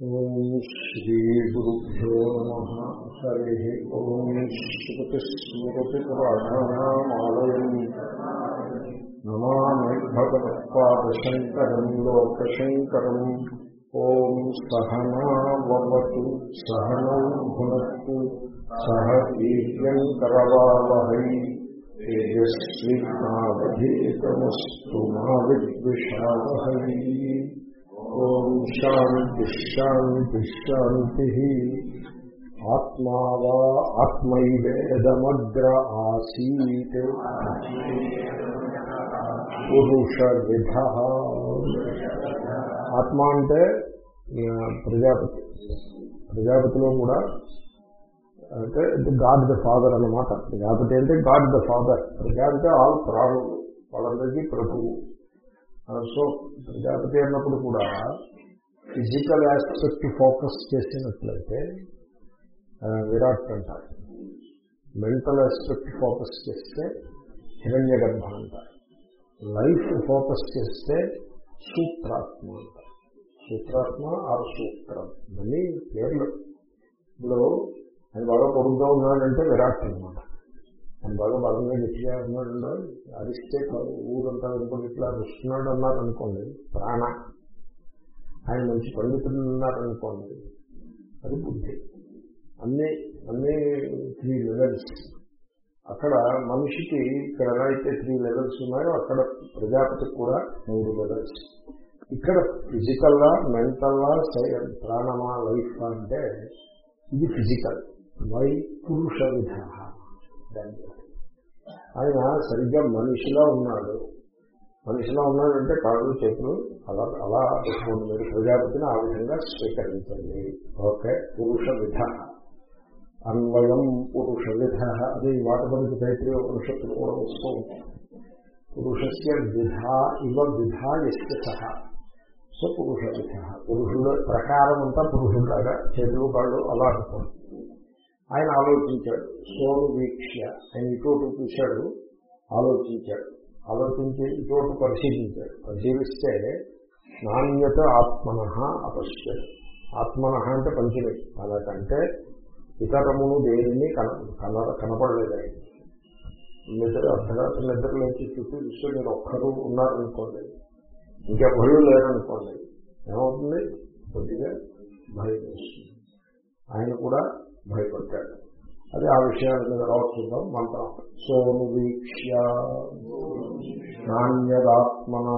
ఓం శ్రీగురుభ్యో నమ. హరి ఓం శ్రుతిస్మృతిపురాణామాలయం నమామి భగవత్పాదశంకరం లోకశంకరం. ఓం సహనావతు సహనం భునత్తు సహ వీర్యంకరవావహై తేజస్వినావధీతమస్తు మా విద్విషావహై. ఓం శాంతి శాంతి శాంతి. ఆత్మా ఆత్మైవేదమగ్ర ఆసీత్. పురుష విధ ఆత్మ అంటే ప్రజాపతి. ప్రజాపతిలో కూడా అంటే గాడ్ ద ఫాదర్ అన్నమాట. ప్రజాపతి అంటే గాడ్ ద ఫాదర్ ప్రజా అంటే ఆల్ ప్రాణులు వాళ్ళందరికీ ప్రభువు. సో ప్రజాపతి అన్నప్పుడు కూడా ఫిజికల్ ఆస్పెక్ట్ ఫోకస్ చేసినట్లయితే విరాట్ అంటారు. మెంటల్ ఆస్పెక్ట్ ఫోకస్ చేస్తే హిరణ్య గర్భ అంటారు. లైఫ్ ఫోకస్ చేస్తే సూత్రాత్మ అంటారు. సూత్రాత్మ ఆర్ సూత్రం మళ్ళీ పేర్లు. ఇప్పుడు ఆయన బాగా పొడుగ్గా ఉన్నాడంటే విరాట్ అనమాట అని బాగా బలంగా గట్టిగా ఉన్నాడు అరిస్తే ఊరంతా అనుకోండి ఇట్లా రుస్తున్నాడు అన్నారనుకోండి ప్రాణ. ఆయన మంచి పండితులు ఉన్నారనుకోండి అది బుద్ధి. అన్ని అన్ని త్రీ లెవెల్స్ అక్కడ మనిషికి ఇక్కడ ఎలా అయితే త్రీ లెవెల్స్ ఉన్నాయో అక్కడ ప్రజాపతికి కూడా మూడు లెవెల్స్ ఇక్కడ ఫిజికల్లా మెంటల్లా ప్రాణమా లైఫ్ అంటే ఇది ఫిజికల్ వై పురుష విధ ఆయన సరిగ్గా మనిషిలా ఉన్నాడు. మనిషిలా ఉన్నాడంటే కాళ్ళు చేతులు అలా అలా పెట్టుకోండి. మీరు ప్రజాపతిని ఆ విధంగా స్వీకరించండి. ఓకే పురుష విధ అన్వయం పురుష విధ అది వాటపనికి తైత్రి ఉపనిషత్తులు కూడా వస్తూ ఉంటాయి. పురుషస్య విధ ఇవ విధ ఎస్య సహ. సో పురుష విధ పురుషుడు ప్రకారం అంతా పురుషులాగా చేతులు కాళ్ళు అలా అనుకోండి ఆయన ఆలోచించాడు. సోను వీక్ష ఆయన ఇటువంటి చూశాడు ఆలోచించాడు. ఆలోచించి ఇటువంటి పరిశీలించాడు. పరిశీలిస్తే నాణ్యత ఆత్మన అపశ్యడు ఆత్మన అంటే పంచమే అలాగంటే ఇతరమును దేనిని కన కనపడలేదు ఆయన. నిద్ర అర్ధరాత్రి నిద్ర చుట్టూ చూస్తే మీరు ఒక్కరు ఉన్నారనుకోండి. ఇంకెవరూ లేరనుకోండి. ఏమవుతుంది? కొద్దిగా భయం వేస్తుంది. ఆయన కూడా భయపడతాడు. అది ఆ విషయాన్ని తర్వాత చూద్దాం మంత్రం. సోను వీక్ష్య. నాణ్యదాత్మన.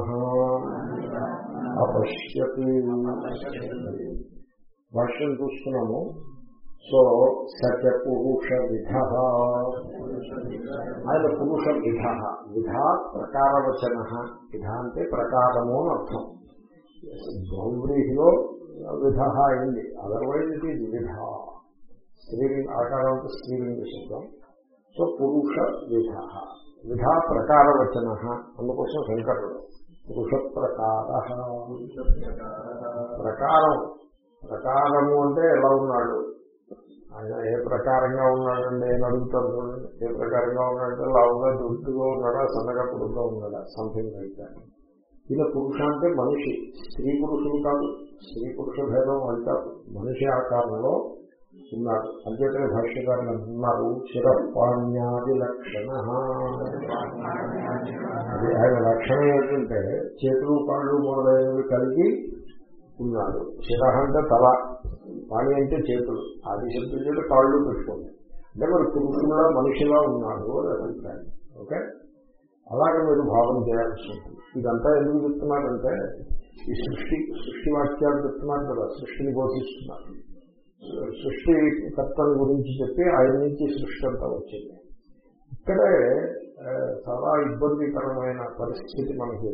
అపశ్యతి. భాష్యం చూస్తున్నాము. సో సత్య పురుష విధ ఆయన పురుష విధ విధ ప్రకారవచన. విధ అంటే ప్రకారము అని అర్థం. బహువ్రీహిలో విధ అయింది. అదర్వైజ్ ఇట్ ఈజ్ విధ. స్త్రీలింగ ఆకారంతో స్త్రీలింగ శబ్దం. సో పురుష విధ. విధ ప్రకారవచన. అందుకోసం శంకరుడు. పురుష ప్రకార. ప్రకారం. ప్రకారము అంటే ఎలా ఉన్నాడు? ఆయన ఏ ప్రకారంగా ఉన్నాడండి? అని అడుగుతారు చూడండి. ఏ ప్రకారంగా ఉన్నాడంటే లావుగా దుడ్డుగా ఉన్నాడా? సన్నగా పొడుగ్గా ఉన్నాడా? సంథింగ్ అయితే ఇలా పురుష అంటే మనిషి. స్త్రీ పురుషులు కాదు. స్త్రీ పురుష భేదం అంటారు మనిషి ఆకారంలో ఉన్నాడు అంతేకాని భాష్యకారులు అంటున్నారు చిరపాణ్యాది లక్షణ అది ఆయన లక్షణం ఏంటంటే చేతులు పాళ్ళు మొదలైనవి కలిగి ఉన్నాడు శిర అంటే తల పాణి అంటే చేతులు. ఆది శబ్దం చేత కాళ్ళు పెట్టుకోండి. అంటే మరి పురుషులా మనిషిలా ఉన్నాడు అని అభిప్రాయం. ఓకే? అలాగే మీరు భావన చేయాల్సి ఉంటుంది. ఇదంతా ఎందుకు చెప్తున్నారంటే ఈ సృష్టి సృష్టి వాక్యాలు చెప్తున్నారు కదా సృష్టిని బోధిస్తున్నారు. సృష్టికర్తల గురించి చెప్పి ఆయన నుంచి సృష్టి అంతా వచ్చింది. ఇక్కడే చాలా ఇబ్బందికరమైన పరిస్థితి మనకి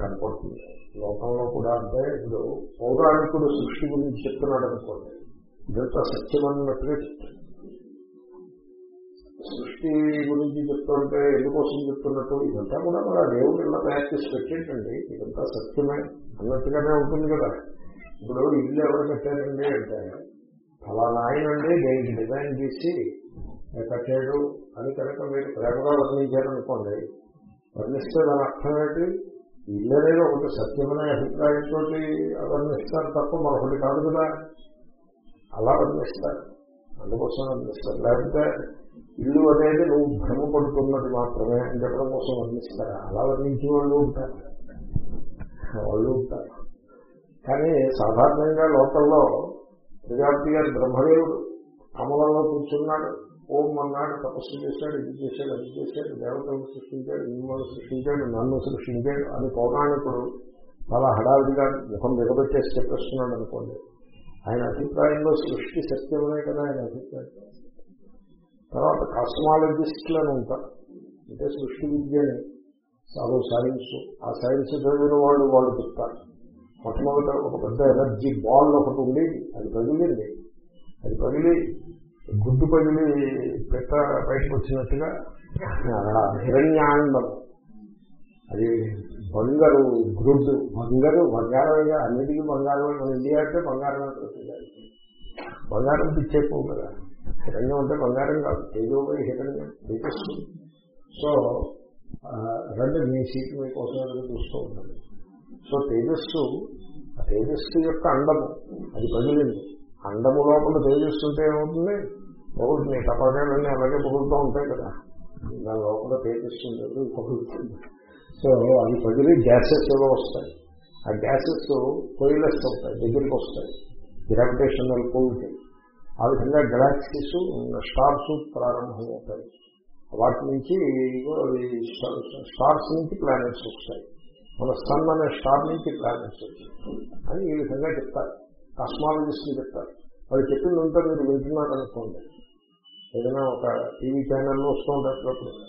కనపడుతుంది. లోకంలో కూడా అంటే ఇప్పుడు పౌరాణికుడు సృష్టి గురించి చెప్తున్నాడు అనుకోండి. ఇదంతా సత్యమన్నట్టుగా చెప్తాడు. సృష్టి గురించి చెప్తుంటే ఎందుకోసం చెప్తున్నట్టు? ఇదంతా కూడా మన దేవుడు ఇలా తయారు చేసి పెట్టేటండి. ఇదంతా సత్యమే అన్నట్టుగానే ఉంటుంది కదా. ఇప్పుడు ఇల్లు ఎవరు కట్టారండి అంటే ఫలానా ఆయనండి దేనికి డిజైన్ చేసి కట్టాడు అని కనుక మీరు ప్రేమగా వర్ణించారనుకోండి వర్ణిస్తే దాని అర్థం ఏంటి? ఇల్లు అనేది ఒకటి సత్యమనే అభిప్రాయంతో వర్ణిస్తారు తప్ప మరొకటి కాదు కదా. అలా వర్ణిస్తారు. అందుకోసం వర్ణిస్తారు. లేకపోతే ఇల్లు అనేది నువ్వు భ్రమపడుతున్నది మాత్రమే అని చెప్పడం కోసం వర్ణిస్తారు? అలా వర్ణించే వాళ్ళు ఉంటారు. వాళ్ళు ఉంటారు. కానీ సాధారణంగా లోకల్లో ప్రజాపతి గారు బ్రహ్మదేవుడు. కమలంలో కూర్చున్నాడు ఓం అన్నాడు తపస్సు చేశాడు ఇది చేశాడు అది చేశాడు దేవతలను సృష్టించాడు మిమ్మల్ని సృష్టించాడు నన్ను సృష్టించాడు. అని పౌరాణికుడు చాలా హడావిడిగా ముఖం నిలబెట్టేసి చెప్పేస్తున్నాడు అనుకోండి. ఆయన అభిప్రాయంలో సృష్టి సత్యమే కదా ఆయన అభిప్రాయం. తర్వాత కాస్మాలజిస్టులను ఉంటారు అంటే సృష్టి విద్యని సాగు సైన్స్ ఆ సైన్స్ చదివిన వాళ్ళు వాళ్ళు చెప్తారు. మొట్టమొదట ఒక పెద్ద ఎనర్జీ బాల్ ఒకటి ఉండేది అది పగిలింది. అది పగిలి గుడ్డు పగిలి పెట్ట బయటకు వచ్చినట్టుగా హిరణ్యాండం అది బంగారు గ్రుడ్డు. బంగారు బంగారమేగా. అన్నిటికీ బంగారం మన ఇండియా అంటే బంగారం బంగారం పిచ్చేపో కదా. హిరణ్యం అంటే బంగారం కాదు. తేజోపోయి హిరణ్యం. తేజస్సు సో రెండు మీ సీట్ మీకోసం ఎదురు చూస్తూ ఉంటుంది సో తేజస్సు తేజస్సు యొక్క అండము. అది పగిలింది. అండము లోపల తేజస్సు ఉంటే ఏమవుతుంది? పొగుడుతుంది టపాకాయలన్నీ అలాగే పొగులుతూ ఉంటాయి కదా. దాని లోపల తేజస్సు ఉండదు పొగులుతుంది. సో అది పగిలి గ్యాసెస్ ఏవో వస్తాయి. ఆ గ్యాసెస్ కొయిలెస్ అవుతాయి దగ్గరికి వస్తాయి. గ్రావిటేషనల్ పుల్కి ఆ విధంగా గెలాక్సీస్ స్టార్స్ ప్రారంభమవుతాయి. వాటి నుంచి స్టార్స్ నుంచి ప్లానెట్స్ వస్తాయి. మన సన్ అనే స్టార్ నుంచి ప్లానెట్స్ అని ఈ విధంగా చెప్తారు. కాస్మాలజిస్టులు చెప్తారు. వాళ్ళు చెప్పిందంతా మీరు వింటున్నారనుకోండి ఏదైనా ఒక టీవీ ఛానల్లో వస్తూ ఉంటారు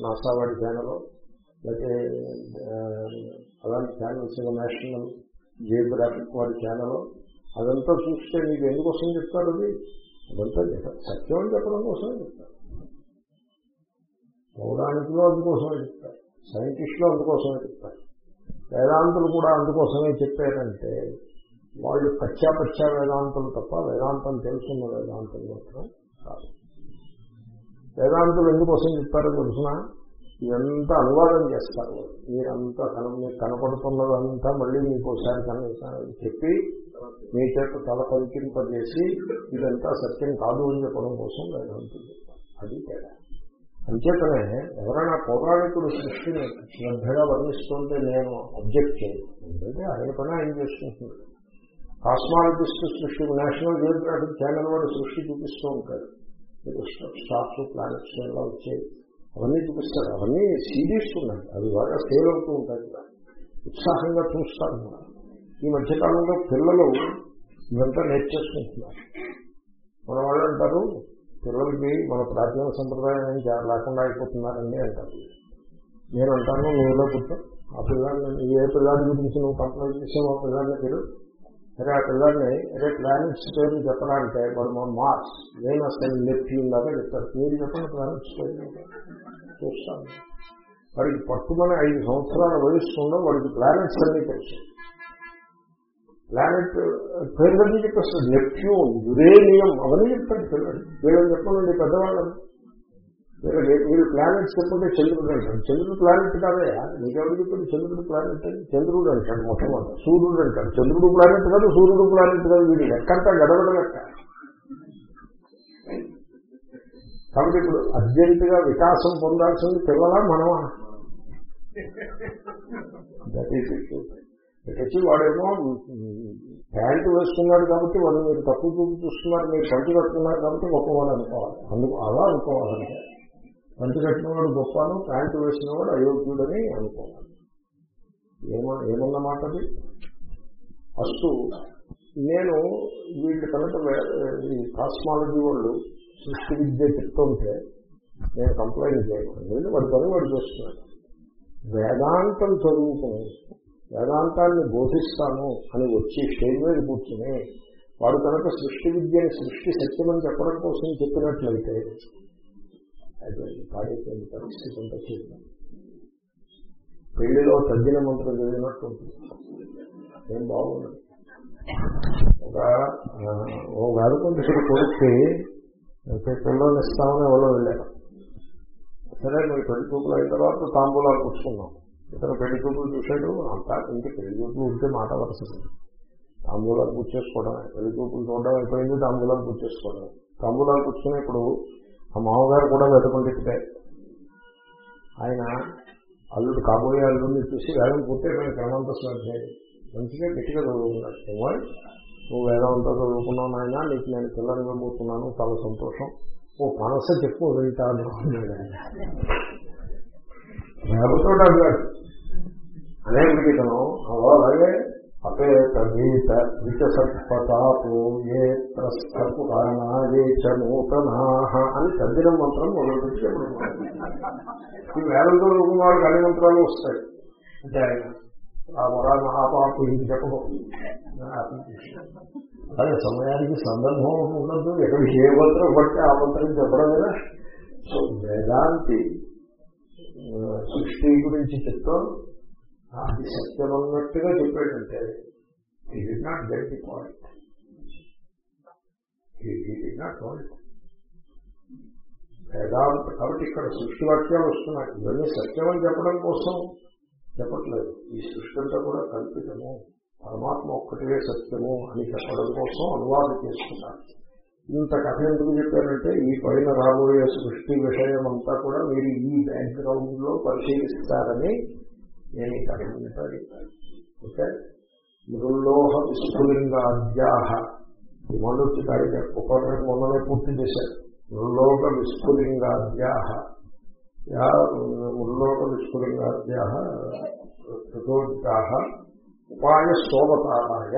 నాసా వాడి ఛానల్ లేకపోతే అలాంటి ఛానల్స్ నేషనల్ జియోగ్రాఫిక్ వాడి ఛానల్ అదంతా చూస్తే మీకు ఎందుకోసం చెప్తారు అది? అదంతా సత్యం అని చెప్పడం కోసమే చెప్తారు. పౌరాణికులు అందుకోసమే చెప్తారు. సైంటిస్టులు అందుకోసమే చెప్తారు. వేదాంతులు కూడా అందుకోసమే చెప్పారంటే వాళ్ళు పచ్చా వేదాంతులు తప్ప వేదాంతం తెలుసున్న వేదాంతం మాత్రం కాదు. వేదాంతులు ఎందుకోసం చెప్తారో తెలుసిన? ఇదంతా అనువాదం చేస్తారు? మీరంతా కన మీకు కనపడుతున్నదంతా మళ్ళీ మీకు ఒకసారి చెప్పి మీ చేత తల పరికింపజేసి ఇదంతా సత్యం కాదు అని చెప్పడం కోసం వేదాంతులు అది తేడా. అంచేతనే ఎవరైనా పౌరాణికుడు సృష్టిని శ్రద్ధగా వర్ణిస్తుంటే నేను అబ్జెక్ట్ చేయను. ఎందుకంటే ఆయన పని ఆయన చేసుకుంటున్నాడు కాస్మాలజిస్ట్ సృష్టి నేషనల్ జియోగ్రాఫిక్ ఛానల్ వాడు సృష్టి చూపిస్తూ ఉంటాడు. స్టార్స్ ప్లానెట్స్ ఎలా వచ్చాయి? అవన్నీ చూపిస్తారు అవన్నీ సిరీస్ ఉన్నాయి. అవి బాగా సేల్ అవుతూ ఉంటాయి ఉత్సాహంగా చూస్తారు ఈ మధ్యకాలంలో పిల్లలు ఇదంతా నేర్చేసుకుంటున్నారు. మన వాళ్ళు అంటారు పిల్లలకి మన ప్రాచీన సంప్రదాయం లేకుండా అయిపోతున్నారండి అంటారు. నేను అంటాను నువ్వులో పుట్టు. ఆ పిల్లాన్ని ఏ పిల్లాడి గురించి నువ్వు కంప్లైంట్ చేసావు ఆ పిల్లాన్ని పేరు సరే ఆ పిల్లల్ని అదే ప్లానెట్స్ పేరు చెప్పాలంటే వాడు మా మార్క్స్ వేనస్ అండ్ నెప్ట్యూన్ లాగా చెప్తారు. పేరు చెప్పండి ప్లానెట్స్ పేరు చూస్తాను. వాడికి పట్టుమని ఐదు సంవత్సరాల వయస్సులో వాడికి ప్లానెట్స్ అన్ని తెలుసు. ప్లానెట్ పేర్లన్నీ చెప్పేస్తాడు నెప్ట్యూన్ యురేనియం అవన్నీ చెప్తాడు పిల్లలు వీళ్ళని చెప్పండి పెద్దవాళ్ళని. వీళ్ళు ప్లానెట్స్ చెప్పుకుంటే చంద్రుడు అంటాడు చంద్రుడు ప్లానెట్ కాదే. నీకెవరు చెప్పాడు చంద్రుడు ప్లానెట్ అని? చంద్రుడు అంటాడు మొట్టమొదటి. సూర్యుడు అంటాడు. చంద్రుడు ప్లానెట్ కాదు సూర్యుడు ప్లానెట్ కాదు వీడు. లెక్కంతా గడబడ లెక్క. కాబట్టి ఇప్పుడు అర్జెంట్గా వికాసం పొందాల్సింది పిల్లలా మనమా? దట్ ఈస్ ఇట్ వచ్చి వాడేమో ప్యాంటు వేసుకున్నాడు కాబట్టి వాడు మీరు తక్కువ చూపు చూస్తున్నారు మీరు పంచి కట్టుకున్నారు కాబట్టి గొప్పవాడు అనుకోవాలి. అందుకు అలా అనుకోవాలంటే పంచి కట్టినవాడు గొప్పను ప్యాంటు వేసినవాడు అయోగ్యుడని అనుకోవాలి. ఏమ ఏమన్నమాటది ఫస్ట్ నేను వీటి కనుక ఈ కాస్మాలజీ వాళ్ళు సృష్టి విద్య చెప్తుంటే నేను కంప్లైంట్ చేయను. వాడి పని వాడు చేస్తున్నాడు. వేదాంతం చదువుకుని వేదాంతాన్ని బోధిస్తాను అని వచ్చి స్టేజ్ మీద కూర్చుని వాడు కనుక సృష్టి విద్యని సృష్టి సత్యమని చెప్పడం కోసం చెప్పినట్లయితే పాడైపోయిన పరిస్థితి అంతా చేద్దాం పెళ్ళిలో తగ్గిన మంత్రం చదివినట్టు ఉంటుంది. ఏం బాగుండదు ఒక ఓ వేదకొండ కొడుక్కి పిల్లలు ఇస్తామని ఎవరో వెళ్ళారు. సరే మీరు పెళ్ళి చూపులు అయిన తర్వాత తాంబూలాలు కూర్చున్నాం. ఇతను పెళ్ళి చూపులు చూశాడు అంతా ఇంకా పెళ్ళి చూపులు ఉంటే మాట వరుస తాంబూలాలు పూజ చేసుకోవడమే పెళ్ళి చూపులు చూడడం అయిపోయింది తాంబూలాలు పూజ చేసుకోవడం. తాంబూలాలు కూర్చుని ఇప్పుడు ఆ మామగారు కూడా వెతకుంటే ఆయన అల్లుడు కాబోయే అల్లుడిని చూసి వేదం పూర్తి క్రమంతో స్వాధ్యాయం మంచిగా గట్టిగా చదువుకున్నాడు. ఏమో నువ్వు వేదవంతో చదువుకున్నావు నాయన నీకు నేను పిల్లలు ఇవ్వబోతున్నాను చాలా సంతోషం. ఓ మనసే చెప్పు వింటాను అన్నాడు ఆయన. రేపతో అడిగాడు అనేప్పటికీ ఇతను అవో అలాగే అపేత గీత విచసత్పతాపో ఏ పురాణాలే చ అని తద్దిన మంత్రం మొదలుపెట్టి చెప్పడం ఈ వేలంతో చదువుకున్న వాళ్ళకి అన్ని మంత్రాలు వస్తాయి అంటే ఆయన ఆ వరాన్ని ఆపాపు ఇది చెప్పకూడదు అదే సమయానికి సందర్భం ఉండదు ఎక్కడ ఏ మంత్రం పడితే ఆ మంత్రం చెప్పడం కదా సో వేదాంతి సృష్టి గురించి చెప్తూ అది సత్యం అన్నట్టుగా చెప్పాడంటే he did not get the point he did not point Vedanta కాబట్టి ఇక్కడ సృష్టి వాక్యాలు వస్తున్నాయి. ఇవన్నీ సత్యం అని చెప్పడం కోసం చెప్పట్లేదు. ఈ సృష్టి అంతా కూడా కల్పితము. పరమాత్మ ఒక్కటే సత్యము అని చెప్పడం కోసం అనువాదం చేసుకున్నారు ఇంత కథ ఎందుకు చెప్పారంటే ఈ పైన రాబోయే సృష్టి విషయం అంతా కూడా మీరు ఈ బ్యాక్గ్రౌండ్లో పరిశీలిస్తారని నేను ఈ కథ అంతా ఓకే? మృల్లోహ విస్ఫులింగాద్యాహ. ఈ మండొచ్చి దాడిగా ఒక్కొక్కరికి మొన్ననే పూర్తి చేశారు. మృల్లోక విస్ఫులింగాద్యాహ. మృల్లోక విస్ఫులింగాద్యాహ ప్రచోదితాహ ఉపాయ స్తోమతారాయ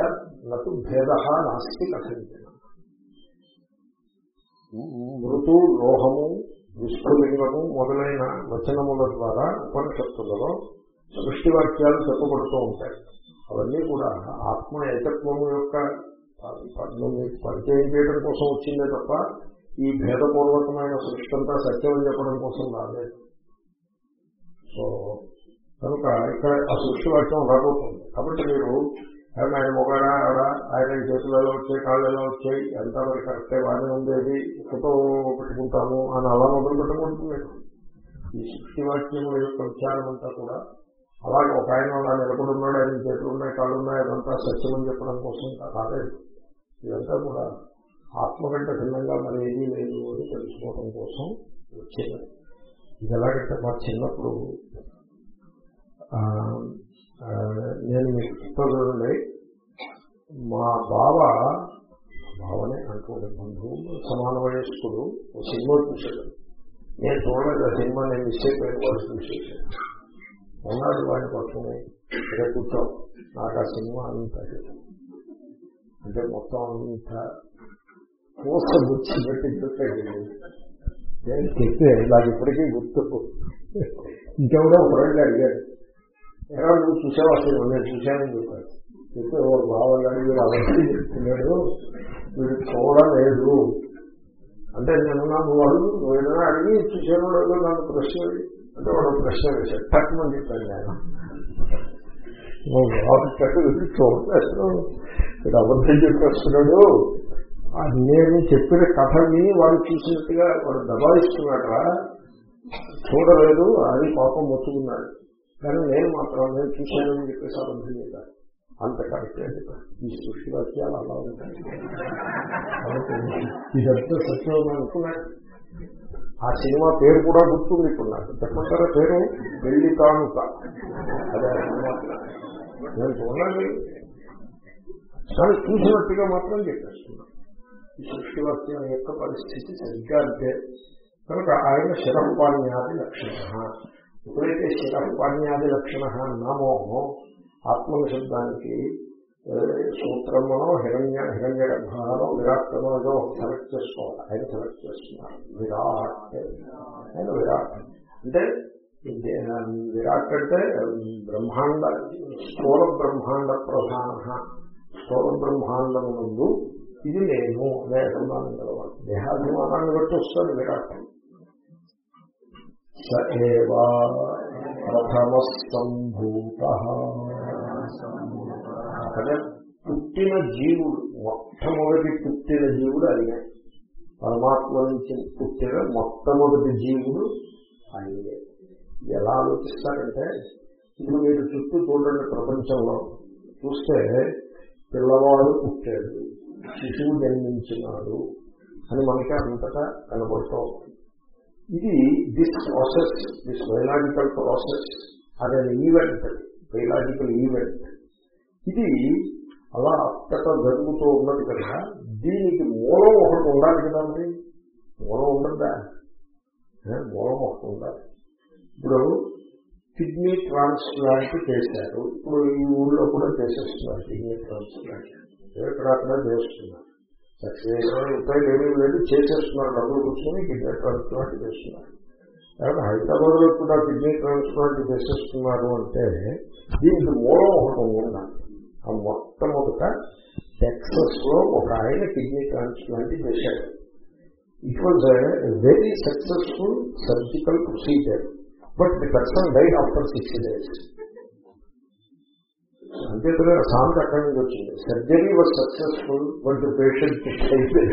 నటు భేద నాస్తి కథించిన మృతు లోహము విస్ఫులింగము మొదలైన వచనముల ద్వారా ఉపనిషత్తులలో సృష్టి వాక్యాలు చెప్పబడుతూ ఉంటాయి. అవన్నీ కూడా ఆత్మ ఏకత్వము యొక్క పరిచయం చేయడం కోసం వచ్చిందే తప్ప ఈ భేదపూర్వకమైన సృష్టి అంతా సత్యం చెప్పడం కోసం రాలేదు. సో కనుక ఇక్కడ ఆ సృష్టి వాక్యం రాబోతుంది. కాబట్టి మీరు ఆయన ఆయన మొగడా ఆడ ఆయన చేతులలో ఎలా వచ్చాయి కాళ్ళు వచ్చాయి ఎంత మరి కరెక్టే బాగానే ఉండేది. ఫోటో పెట్టుకుంటాము అని అలా మొదలు పెట్టకూడదు ఈ సృష్టి వాక్యముల యొక్క విచారం అంతా కూడా అలాగే ఒక ఆయన అలా నిలబడి ఉన్నాడు ఆయన చేతులు ఉన్నాయి కాళ్ళు ఉన్నాయి అదంతా సత్యమని చెప్పడం కోసం కాలేదు. ఇదంతా కూడా ఆత్మ కంటే భిన్నంగా మరి ఏదీ లేదు అని తెలుసుకోవడం కోసం వచ్చేది. ఇది ఎలాగంటే మా చిన్నప్పుడు నేను మీకు చెప్తాను చూడండి మా బావ బావనే అనుకోండి బంధువు సమాన వయస్కుడు ఒక సినిమా చూశాడు. నేను చూడలేదు ఆ సినిమా నేను మిస్ అయిపోయిన వాడు చూసేసాను ఉన్నాడు వాడిని పట్టుకుని ఇక్కడ కూర్చో నాకు ఆ సినిమా అంత అంటే మొత్తం అంత పూస గుచ్చి పెట్టి నేను చెప్పే నాకు ఇప్పటికీ గుర్తుకు ఇంకెవడో ఫ్రెండ్ అడిగాడు ఎక్కడ నువ్వు చూసావు? అసలు నేను చూశానని చెప్పాడు. చెప్తే ఓ బావగాడు వీడు అవన్నీ చెప్తున్నాడు. వీడు లేదు. అంటే నేను నాకు అడుగు నువ్వు ఏదైనా అడిగి చూసాను లేదో నన్ను ప్రశ్న అంటే వాడు ప్రశ్న వేశాడు. తక్కువని చెప్పాను నేను చూడలేదు వీడు అబద్ధం చెప్పేస్తున్నాడు. నేను చెప్పిన కథ విని వాడు చూసినట్టుగా వాడు దబాయిస్తున్నాడరా. చూడలేదు. అది పాపం మొత్తుకున్నాడు. కానీ నేను మాత్రం నేను చూశానని చెప్పేసి అబద్ధం చేశాను అంత కరెక్టే ఈ సృష్టి వాక్యాలు అలా ఉంటాయి. ఇదంతా సత్యం అనుకున్నాను ఆ సినిమా పేరు కూడా గుర్తుంది ఇప్పుడు నాకు. చెప్పంటారా పేరు? వెళ్ళి కానుక. అదే సినిమా నేను చూడండి కానీ చూసినట్టుగా మాత్రం చెప్పేస్తున్నాను ఈ సృష్టి వాక్యం యొక్క పరిస్థితి సరిగ్గా అంటే కనుక ఆయన శిరపాణ్యాది లక్షణ ఎప్పుడైతే శిరపాణ్యాది లక్షణ అన్నామో ఆత్మల శబ్దానికి ఏ, హిరణ్య హిరణ్య గర్భాలో విరాట్టమో ఏదో సెలెక్ట్ చేసుకోవాలి ఆయన సెలెక్ట్ చేస్తున్నారు విరాట్ ఆయన విరాట్. అంటే విరాట్ అంటే బ్రహ్మాండ స్థూల బ్రహ్మాండ ప్రధాన. స్థూల బ్రహ్మాండము ముందు ఇది నేను అనే అభిమానం కలవాలి దేహాభిమానాన్ని బట్టి వస్తాడు విరాట్. స ప్రథమ సంభూత అదే పుట్టిన జీవుడు మొట్టమొదటి పుట్టిన జీవుడు ఆయనే పరమాత్మ నుంచి పుట్టిన మొట్టమొదటి జీవుడు ఆయనే ఎలా ఆలోచిస్తారంటే ఇప్పుడు మీరు చుట్టూ చూడండి ప్రపంచంలో చూస్తే పిల్లవాడు పుట్టాడు శిశువు జన్మించినాడు అని మనకి అంతటా కనబడుతూ ఉంటుంది. ఇది this process this biological process అదే ఈవెంట్ బయలాజికల్ ఈవెంట్ ఇది అలా అంతటా జరుగుతూ ఉన్నది కదా దీనికి మూలం ఒకటి ఉండాలి కదా మరి? మూలం ఉండదా? మూలం ఒకటి ఉండాలి. ఇప్పుడు కిడ్నీ ట్రాన్స్ప్లాంట్ చేశారు. ఇప్పుడు ఈ ఊళ్ళో కూడా చేసేస్తున్నారు కిడ్నీ ట్రాన్స్ప్లాంట్. ఎక్కడ అక్కడ చేస్తున్నారు. సక్సెస్ రూపాయలు ఏమీ లేదు చేసేస్తున్నారు డబ్బులు కూర్చొని కిడ్నీ ట్రాన్స్ప్లాంట్ చేస్తున్నారు కాబట్టి హైదరాబాద్లో కూడా కిడ్నీ ట్రాన్స్ప్లాంట్ చేసేస్తున్నారు అంటే దీనికి మూలం ఒకటి ఉండాలి. ఆ మొట్టమొదట టెక్సస్లో ఒక ఆయన కిడ్నీ ట్రాన్స్ప్లాంట్ చేశాడు. It was very successful surgical procedure but the person died after six days అంతే కదా శాంతి అక్కడి నుంచి వచ్చింది. Surgery was successful but patient అయితే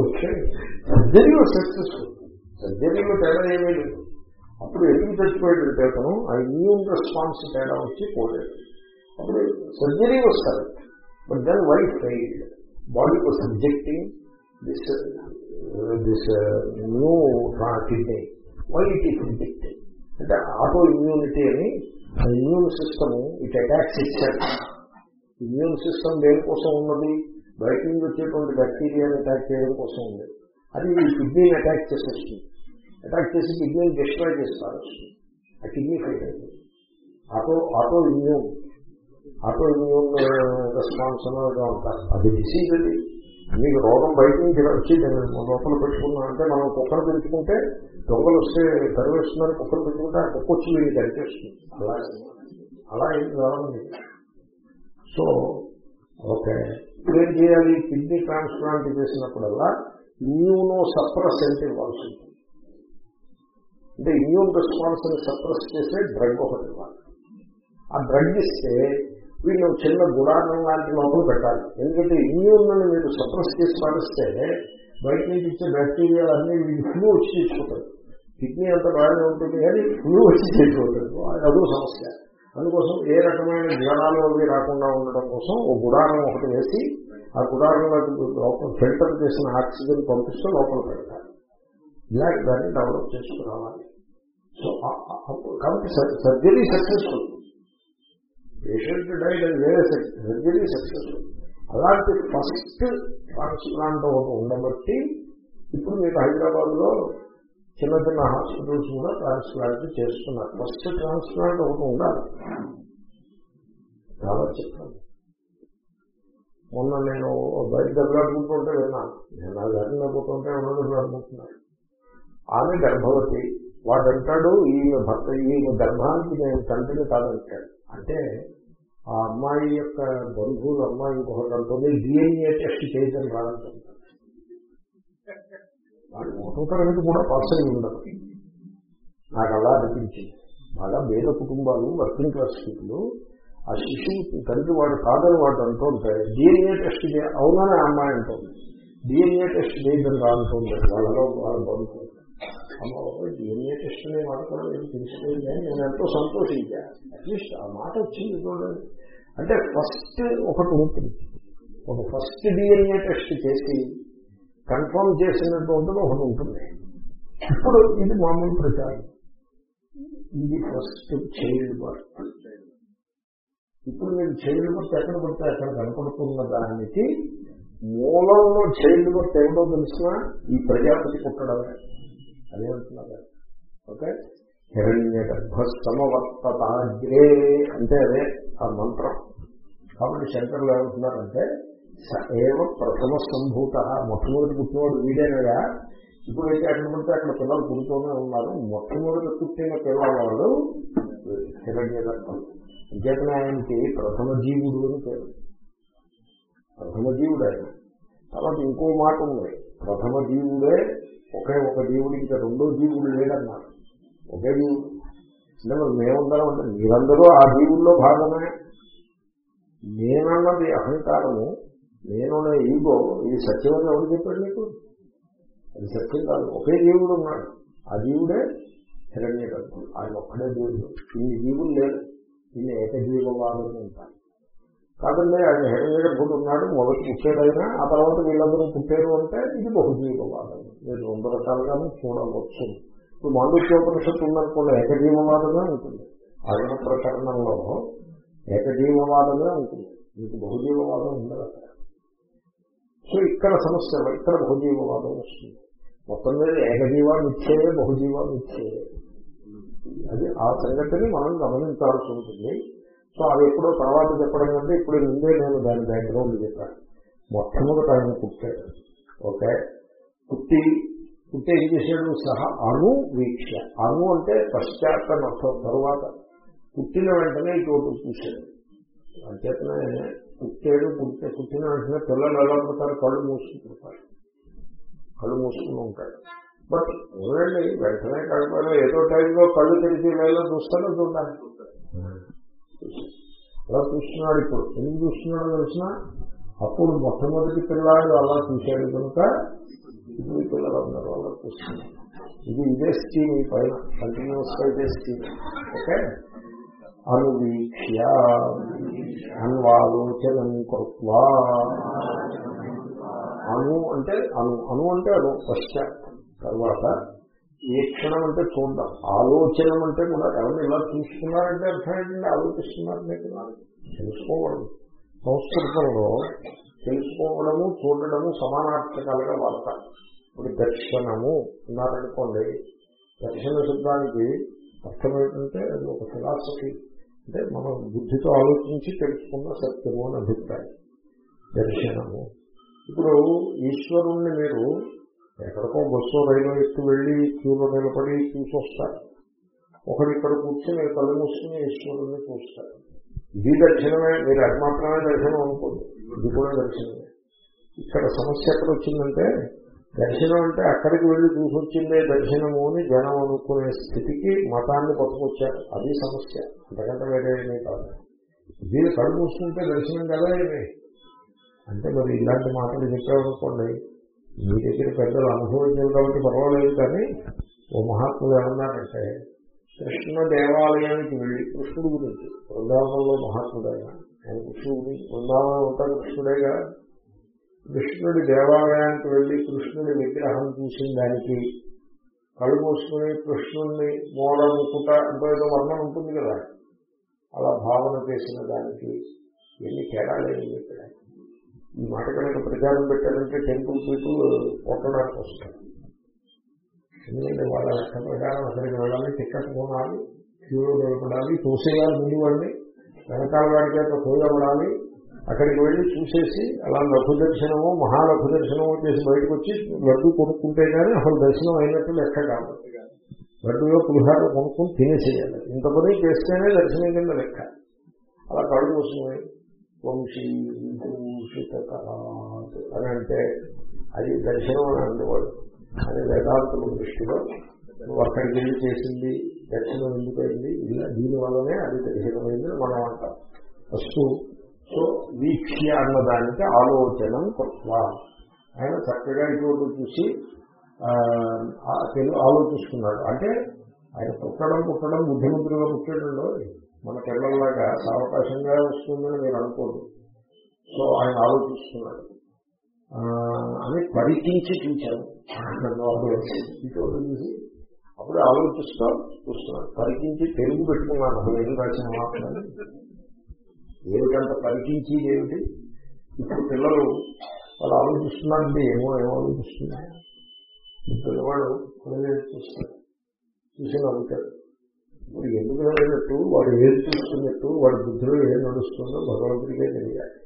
ఓకే సర్జరీ వాజ్ సక్సెస్ఫుల్ సర్జరీలో తేడా ఏమీ లేదు. అప్పుడు ఎందుకు చచ్చిపోయాడు అతను? ఆ ఇమ్యూన్ రెస్పాన్స్ తేడా వచ్చి పోలేదు. అప్పుడు సర్జరీ వస్తారు బట్ దాని wife failed body was subjecting this this new kidney why it is rejected అంటే ఆటో ఇమ్యూనిటీ అని ఆ ఇమ్యూన్ సిస్టమ్ ఇట్ అటాక్స్ ఇచ్చారు ఇమ్యూన్ సిస్టమ్ దేనికోసం ఉన్నది? బయట నుంచి వచ్చేటువంటి బ్యాక్టీరియాని అటాక్ చేయడం కోసం ఉంది. అది కిడ్నీని అటాక్ చేసేస్తుంది. అటాక్ చేసి కిడ్నీని డిస్ట్రాయ్ చేస్తారు. ఆ కిడ్నీ ఫైట్ అయింది auto auto immune auto immune response అనేది ఉంటారు. అది డిసీజ్ అది. మీకు రోగం బయట నుంచి వచ్చి లోపల పెట్టుకున్నా అంటే మనం కుక్కలు పెంచుకుంటే దొంగలు వస్తే కరివేస్తున్నారు కుక్కలు పెట్టుకుంటే ఆ కుక్క వచ్చి వీడికి కరిచేస్తుంది అలా అలా ఏం కావాలి? So okay. ఇప్పుడు చేయాలి? కిడ్నీ ట్రాన్స్ప్లాంట్ చేసినప్పుడల్లా ఇమ్యూనో సప్రెసెంట్ ఇవ్వాల్సి ఉంటుంది. అంటే ఇమ్యూన్ రెస్పాన్స్ని సప్రెస్ చేసే డ్రగ్ ఒకటి ఇవ్వాలి. ఆ డ్రగ్ ఇస్తే వీళ్ళు చిన్న గుడారం లాంటి లోపల పెట్టాలి. ఎందుకంటే ఇమ్యూన్ మీరు సప్రెస్ చేసి పాటిస్తే బయట నుంచి ఇచ్చే బ్యాక్టీరియాలు అన్నీ వీళ్ళు ఫ్లూ వచ్చి తెచ్చుకుంటారు కిడ్నీ అంత బాగానే ఉంటుంది కానీ ఫ్లూ వచ్చి తెచ్చుకుంటారు అదో సమస్య. అందుకోసం ఏ రకమైన జ్వరాలు అవి రాకుండా ఉండడం కోసం ఓ గుడారం ఒకటి వేసి ఆ గుడారంలోకి లోపల ఫిల్టర్ చేసిన ఆక్సిజన్ పంపిస్తూ లోపల పెడతారు ఇలాంటి దాన్ని డెవలప్ చేసుకురావాలి. సో కాబట్టి సర్జరీ సక్సెస్ఫుల్. పేషెంట్ డైడ్ అది వేరే సర్జరీ సక్సెస్. అలాంటి ఫస్ట్ ట్రాన్స్ప్లాంట్ ఒకటి ఉండబట్టి ఇప్పుడు మీకు హైదరాబాద్లో చిన్న చిన్న హాస్పిటల్స్ కూడా ట్రాన్స్ప్లాంట్ చేస్తున్నారు. ఫస్ట్ ట్రాన్స్ప్లాంట్ ఒకటి ఉండాలి. చాలా చెప్పాను మొన్న నేను బయట దెబ్బలాడుకుంటుంటే విన్నాను. నేను నా గారిని పోతుంటే ఉన్నది అనుకుంటున్నాను ఆమె గర్భవతి. వాడంటాడు ఈమె భర్త ఈమె గర్భానికి నేను తండ్రిని కాదంటాడు అంటే ఆ అమ్మాయి యొక్క బంధువులు అమ్మాయి ఇంకొకటి అంటుంది డిఎన్ఏ టెస్ట్ చేయడం రాదంటున్నారు వాడు ఒకటో తరగతి కూడా పాస్ అయి ఉండదు నాకు అలా అనిపించింది. బాగా వేద కుటుంబాలు వర్కింగ్ క్లాస్ పీపుల్ ఆ శిశువు తండ్రి వాడు కాదని వాడు అంటుంటే డిఎన్ఏ టెస్ట్ అవునని ఆ అమ్మాయి అంటుంది. డిఎన్ఏ టెస్ట్ చేయడం రాదంటుంది వాళ్ళలో వాళ్ళ బంధువులు. అమ్మో డిఎన్ఏ అనే మాట కూడా ఏం తెలిసిపోయింది కానీ నేను ఎంతో సంతోషించా. అట్లీస్ట్ ఆ మాట వచ్చింది చూడండి. అంటే ఫస్ట్ ఒకటి ఉంటుంది. ఒక ఫస్ట్ డిఎన్ఏ టెస్ట్ చేసి కన్ఫర్మ్ చేసినటువంటిది ఒకటి ఉంటుంది. ఇప్పుడు ఇది మామూలు ప్రచారం. ఇది ఫస్ట్ చైల్డ్ బర్త్ ఇప్పుడు మీరు చైల్డ్ బర్త్ ఎక్కడ పడితే అక్కడ కనపడుతున్న దానికి మూలంలో చైల్డ్ బర్త్ ఎవరో తెలిసిన? ఈ ప్రజాపతి పుట్టడమే. అదే అంటున్నారు ఓకే? హిరణ్య గర్భస్తమవర్తతాగ్రే అంటే అదే ఆ మంత్రం. కాబట్టి శంకర్లు ఏమంటున్నారంటే స ఏవ ప్రథమ సంభూత. మొట్టమొదటి పుట్టినవాడు వీడేనగా ఇప్పుడైతే అక్కడ పడితే అక్కడ పిల్లలు పుడుతూనే ఉన్నారు. మొట్టమొదటి పుట్టిన పిల్లవాడు హిరణ్య గర్భం. అంచేతనే ఆయనకి ప్రథమ జీవుడు అని పేరు. ప్రథమ జీవుడు ఆయన. తర్వాత ఇంకో మాట ఉంది. ప్రథమ జీవుడే ఒకే ఒక దేవుడు ఇంకా రెండో జీవుడు లేడన్నారు ఒకే జీవుడు అంటే మరి మేముందరం అంటే మీరందరూ ఆ జీవుల్లో భాగమే. నేనన్నది అహంకారము నేనున్న ఈగో ఇది సత్యమని ఎవరు చెప్పాడు నీకు అది సత్యం కాదు ఒకే దేవుడు ఉన్నాడు. ఆ జీవుడే హిరణ్య గర్భుడు ఆయన ఒక్కడే దేవుడు. ఇన్ని జీవులు లేరు. ఇన్ని ఏకజీవవాదం ఉంటారు. కాదండి ఆయన హిరణ్యగర్భుడు ఉన్నాడు మొదటి పుట్టాడైనా ఆ తర్వాత వీళ్ళందరూ పుట్టారు అంటే ఇది బహుజీవవాదం మీరు రెండు రకాలుగానే చూడవచ్చు. ఇప్పుడు మాండుక్యోపనిషత్తు ఉందనుకోండి ఏకజీవవాదమే ఉంటుంది. ఆయన ప్రకరణంలో ఏకజీవవాదమే ఉంటుంది. మీకు బహుజీవవాదం ఉండదు అక్కడ సో ఇక్కడ సమస్య ఇక్కడ బహుజీవవాదం వస్తుంది. మొత్తం మీద ఏకజీవాన్ని ఇచ్చేవే బహుజీవాన్ని ఇచ్చేవే అది ఆ సంగతిని మనం గమనించాల్సి ఉంటుంది. సో అది ఎప్పుడో తర్వాత చెప్పడం కంటే ఇప్పుడు ముందే నేను దాని బ్యాక్గ్రౌండ్ చెప్పాను. మొట్టమొదట ఆయన పుట్టాడు ఓకే? పుట్టి పుట్టి ఏం చేశాడు? సహా అణు వీక్ష. అణు అంటే పశ్చాత్త అర్థం. తర్వాత పుట్టిన వెంటనే ఇటువంటి చూశాడు. అంచేతనే పుట్టాడు పుట్టే పుట్టిన వెంటనే పిల్లలు ఎలా పుడతారు కళ్ళు మూసుకుంటుంటారు కళ్ళు మూసుకుని ఉంటాడు బట్ చూడండి వెంటనే కళ్ళు ఏదో టైంలో కళ్ళు తెరిచి వేలో చూస్తారో చూడాలి అలా చూస్తున్నాడు ఇప్పుడు. ఎందుకు చూస్తున్నాడో తెలిసిన? అప్పుడు మొట్టమొదటి పిల్లాడు అలా చూశాడు కనుక ఇప్పుడు పిల్లలు అందరూ అలా చూస్తున్నాడు ఇది ఇదే స్కీమ్ ఈ పైన. కంటిన్యూస్గా ఇదే స్కీమ్. ఓకే? అనువీక్ష్య అన్వాలోచనం కృత్వా. అను అంటే అను. అను అంటే అను. పశ్చాత్ తర్వాత వీక్షణం అంటే చూడడం ఆలోచనం అంటే కూడా ఎవరిని ఇలా చూసుకున్నారంటే అర్థం ఆలోచిస్తున్నారనే ఆలోచిస్తున్నారు మీకు తెలుసుకోవడం. సంస్కృతంలో తెలుసుకోవడము చూడడము సమానార్థకాలుగా వాడతారు. ఇప్పుడు దర్శనము ఉన్నారనుకోండి దర్శన శబ్దానికి అర్థం ఏంటంటే అది ఒక ఫిలాసఫీ అంటే మనం బుద్ధితో ఆలోచించి తెలుసుకున్న సత్యము అని అభిప్రాయం. దర్శనము. ఇప్పుడు ఈశ్వరుణ్ణి మీరు ఎక్కడికో బస్సు రైలు ఎక్కి వెళ్ళి క్యూలో నిలబడి చూసి వస్తారు ఒకడు ఇక్కడ కూర్చొని కళ్ళు మూసుకుని ఈశ్వరుణ్ణి చూస్తారు. ఇది దర్శనమే మీరు అది మాత్రమే దర్శనం అనుకోండి. ఇది కూడా దర్శనమే. ఇక్కడ సమస్య ఎక్కడ వచ్చిందంటే దర్శనం అంటే అక్కడికి వెళ్ళి చూసొచ్చిందే దర్శనము అని జనం అనుకునే స్థితికి మతాన్ని పట్టుకొచ్చారు. అది సమస్య. అంతకంటే వేరే ఏమీ కాదు. దీన్ని కళ్ళు మూసుకుంటే దర్శనం కదా ఏమి? అంటే మరి ఇలాంటి మాటలు చెప్పామనుకోండి మీ దగ్గర పెద్దలు అనుభవించారు కాబట్టి పర్వాలేదు కానీ ఓ మహాత్ములు ఏమన్నారంటే కృష్ణ దేవాలయానికి వెళ్ళి కృష్ణుడు గురించి బృందావనంలో మహాత్ముడైనా ఆయన. కృష్ణుడు బృందావనం అంతా కృష్ణుడేగా. కృష్ణుడి దేవాలయానికి వెళ్ళి కృష్ణుడి విగ్రహం చూసిన దానికి కళ్ళు మూసుకుని కృష్ణుడిని మోడ ముక్కుట అంటే ఏదో వర్ణం ఉంటుంది కదా. అలా భావన చేసిన దానికి ఎన్ని తేడాలేని ఇక్కడ ఈ మాట కనుక ప్రచారం పెట్టారంటే టెంపుల్ పీపుల్ కొట్టడానికి వస్తారు ఎందుకంటే వాళ్ళ లెక్క ప్రకారం అక్కడికి వెళ్ళాలి టికెట్ కొనాలి క్యూలో నిలబడాలి తోసేయాలి ముందు వాడిని వెనకాల వాడి చేత తోయబడాలి అక్కడికి వెళ్ళి చూసేసి అలా లఘు దర్శనమో మహాలఘు దర్శనమో చేసి బయటకు వచ్చి లడ్డు కొనుక్కుంటే కానీ అసలు దర్శనం అయినట్టు లెక్క కాదు. లడ్డులో పులిహార కొనుక్కొని తినేసేయాలి. ఇంత పని చేస్తేనే దర్శనం కింద లెక్క. అలా కళ్ళు వస్తున్నాయి వంశీ విభూషిత అని అంటే అది దర్శనం అని అనేవాడు అది వేదాంతుల దృష్టిలో నువ్వు అక్కడికి వెళ్ళి చేసింది దర్శనం ఎందుకైంది ఇలా దీని వల్లనే అది దర్శనమైంది మనం అంటాం. ఫస్ట్ సో వీక్ష్య అన్నదానికి ఆలోచనం కొత్వ. ఆయన చక్కగా ఇటువంటి చూసి తెలుగు ఆలోచిస్తున్నాడు. అంటే ఆయన పుట్టడం పుట్టడం ముఖ్యమంత్రిగా పుట్టాడంలో మన పిల్లల్లాగా అవకాశంగా వస్తుందని మీరు అనుకోదు సో ఆయన ఆలోచిస్తున్నాడు. అని పరికించి చూశాను చూసి అప్పుడు ఆలోచిస్తా చూస్తున్నాను పరికించి తెలుగు పెట్టుకున్నాను. అసలు ఏం రాసిన మాట్లాడాలి ఏమిటంత పరికించి ఏమిటి? ఇప్పుడు పిల్లలు వాళ్ళు ఆలోచిస్తున్నారంటే ఏమో ఏమో ఆలోచిస్తున్నారు. పిల్లవాడు పిల్లలు చూసి నవ్వుతాడు ఇప్పుడు ఎందుకు నవ్వినట్టు వాడు ఏది చూస్తున్నట్టు? వాడి బుద్ధిలో ఏం నడుస్తుందో భగవంతుడికే తెలియాలి.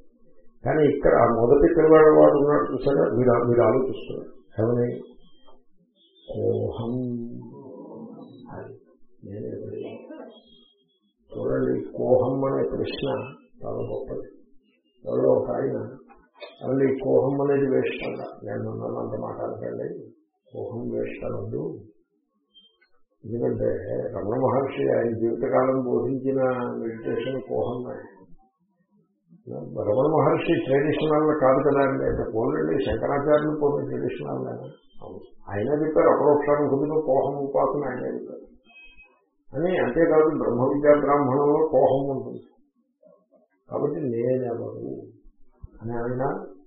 కానీ ఇక్కడ మొదటి పిల్లవాడు వాడు ఉన్నాడు చూసారా? మీరు మీరు ఆలోచిస్తున్నారు. ఏమని? కోహం చూడండి కోహం అనే ప్రశ్న చాలా గొప్పది. ఎవరో ఒక ఆయన అసలు ఈ కోహం అనేది వేస్ట్ అన్న నేను నన్ను అంత మాట్లాడకండి కోహం వేస్ట్ అనద్దు. ఎందుకంటే రమణ మహర్షి ఆయన జీవితకాలం బోధించిన మెడిటేషన్ కోహం రమణ మహర్షి ట్రెడిషనల్ కాదు కదా అండి అంటే పోలండి శంకరాచార్యులు పోయిన ట్రెడిషనల్ ఆయన చెప్పారు అపరోక్షాన్ని కొద్దిగా కోహం ఉపాసన ఆయన చెప్పారు. అని అంతేకాదు బ్రహ్మ విద్యా బ్రాహ్మణంలో కోహం ఉంటుంది. కాబట్టి నేనెవరు? అని ఆయన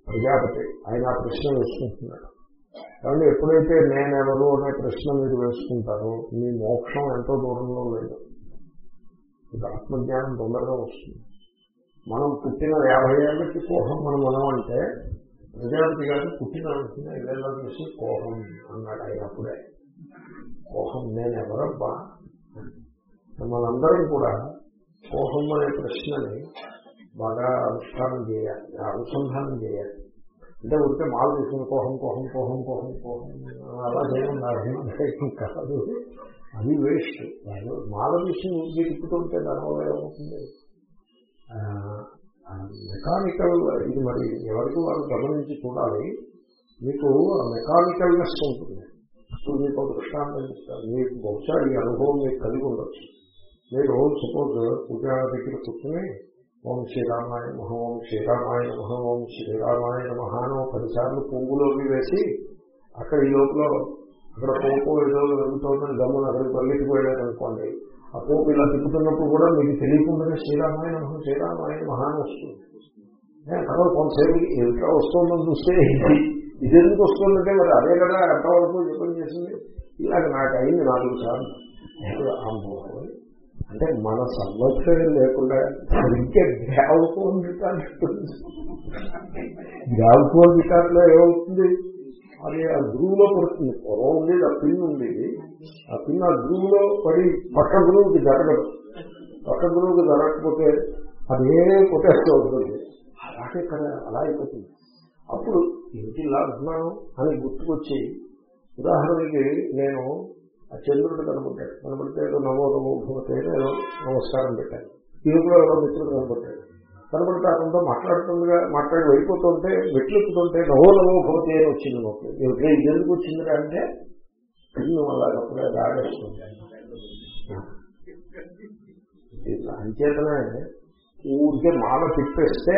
ప్రజాపతి ఆయన ఆ ప్రశ్న వేసుకుంటున్నాడు. కాబట్టి ఎప్పుడైతే నేనెవరు అనే ప్రశ్న మీరు వేసుకుంటారో మీ మోక్షం ఎంతో దూరంలో లేదు. ఇది ఆత్మజ్ఞానం తొందరగా వస్తుంది. మనం పుట్టిన యాభై ఏళ్ళకి కోహం మనం మనం అంటే ప్రజాపతి గారు పుట్టిన వెంటనే ఇళ్ళలో చూసి కోహం అన్నాడు అయినప్పుడే. కోహం నేను ఎవరబ్బా మనందరం కూడా కోహం అనే ప్రశ్నని బాగా అనుష్ఠానం చేయాలి అనుసంధానం చేయాలి. అంటే ఉంటే మాల తీసుకుని కోహం కోహం కోహం కోహం కోహం అలా చేయడం కాదు. అది వేస్ట్ మాల విషయం ఊరికి తిప్పుతుంటే దానివల్ల ఏమవుతుంది? మెకానికల్ ఇది మరి ఎవరికి వారు గమనించి చూడాలి మీకు మెకానికల్నెస్ ఉంటుంది. ఇప్పుడు మీకు ఒక దృష్టాంతం చెప్తారు. మీకు బహుశా ఈ అనుభవం మీకు కలిగి ఉండొచ్చు. మీరు సపోజ్ పూజ దగ్గర కూర్చుని ఓం శ్రీరామాయ నమ ఓం శ్రీరామాయ నమ ఓం శ్రీరామాయణ మహాను పదిసార్లు పువ్వులోకి వేసి అక్కడ ఈ లోపల అక్కడ పోపు ఏదో వెలుగుతోందని గమ్మున అక్కడికి పరిగెత్తిపోయారు అనుకోండి అప్పుడు ఇలా తిప్పుతున్నప్పుడు కూడా మీకు తెలియకుండానే శ్రీరామాయణ మహా శ్రీరామాయణ మహాన్ వస్తుంది. తర్వాత కొంతసేపు ఎంత వస్తుందని చూస్తే ఇది ఎందుకు వస్తుందంటే మరి అదే కదా ఎంతవరకు జపం చేసింది. ఇలాగ నాకు అయింది నాలుగు సార్లు. అంటే మన సంవత్సరం లేకుండా సరిగ్గా గ్యాల్కోన్ రికార్డు గ్యాల్కోన్ రికార్డులో ఏమవుతుంది? అది ఆ గురువులో పడుతుంది. పొలం ఉంది ఆ పిన్ ఉంది ఆ పిన్ ఆ గురువులో పడి పక్క గురువుకి జరగదు. పక్క గురువుకి జరగకపోతే అది కొట్టేస్తూ ఉంటుంది. అలాగే కదా అలా అయిపోతుంది. అప్పుడు ఏంటి ఇలా అని గుర్తుకొచ్చి ఉదాహరణకి నేను ఆ చంద్రుడు కనబడ్డాడు కనబడితే ఏదో భవతే ఏదో నమస్కారం పెట్టాను. ఇది కూడా ఎవరో మిత్రుడు కనబడ్డాడు కనబడితే అతనితో మాట్లాడుతుండగా మాట్లాడి వెళ్ళిపోతుంటే మెట్లెక్కుతుంటే నవో నమో భవతి అని వచ్చింది నోకి ఇది ఎందుకు వచ్చింది అంటే పిన్ను అలాగప్పుడే రాగేస్తుంది అంచేతనే ఊరికే మాల తిప్పేస్తే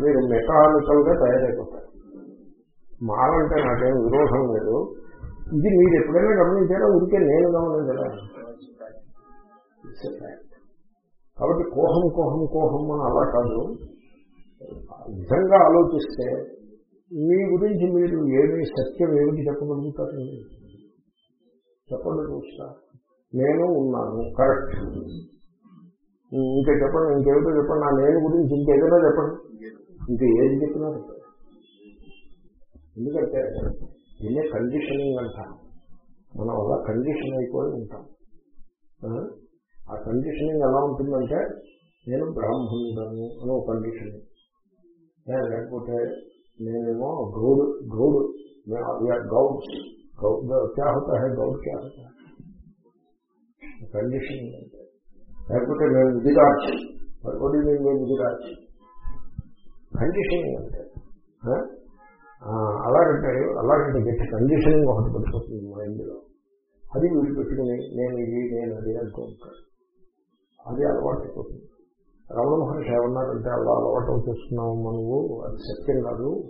మీరు మెకానికల్గా తయారైపోతారు. మాల అంటే నాకేం విరోధం లేదు. ఇది మీరు ఎప్పుడైనా గమనించారా? ఊరికే నేను గమనించరా కాబట్టి కోహం కోహం కోహం అని అలా కాదు. నిజంగా ఆలోచిస్తే మీ గురించి మీరు ఏమి సత్యం ఏమిటి చెప్పగలుగుతారండి చెప్పండి చూస్తా. నేను ఉన్నాను కరెక్ట్. ఇంకా చెప్పండి ఇంకేమిటో చెప్పండి నా నేను గురించి ఇంకేదైనా చెప్పండి. ఇంకా ఏది చెప్పినా ఎందుకంటే దీన్నే కండిషనింగ్ అంటాను మనం అలా కండిషన్ అయిపోయి ఉంటాం. ఆ కండిషనింగ్ ఎలా ఉంటుందంటే నేను బ్రాహ్మణుడను అని ఒక కండిషనింగ్ లేకపోతే నేనేమో గౌడ్ గౌడ్ గౌడ్స్ గౌడ్ క్యా హోతా హై గౌడ్ క్యా హోతా కండిషనింగ్ అంటే. లేకపోతే నేను ముదిరాజ్. మరొకటి నేను ముదిరాజ్? కండిషనింగ్ అంటే. అలాగంటే అలాగంటే గట్టి కండిషనింగ్ ఒకటి పడిపోతుంది మైండ్లో అది విడిపెట్టుకుని నేను ఇది నేను అది అంటూ ఉంటాను. అది అలవాటు అయిపోతుంది. రమణ మహర్షి ఏమన్నారంటే అలా అలవాటు చేసుకున్నావు నువ్వు అది సత్యం కాదు.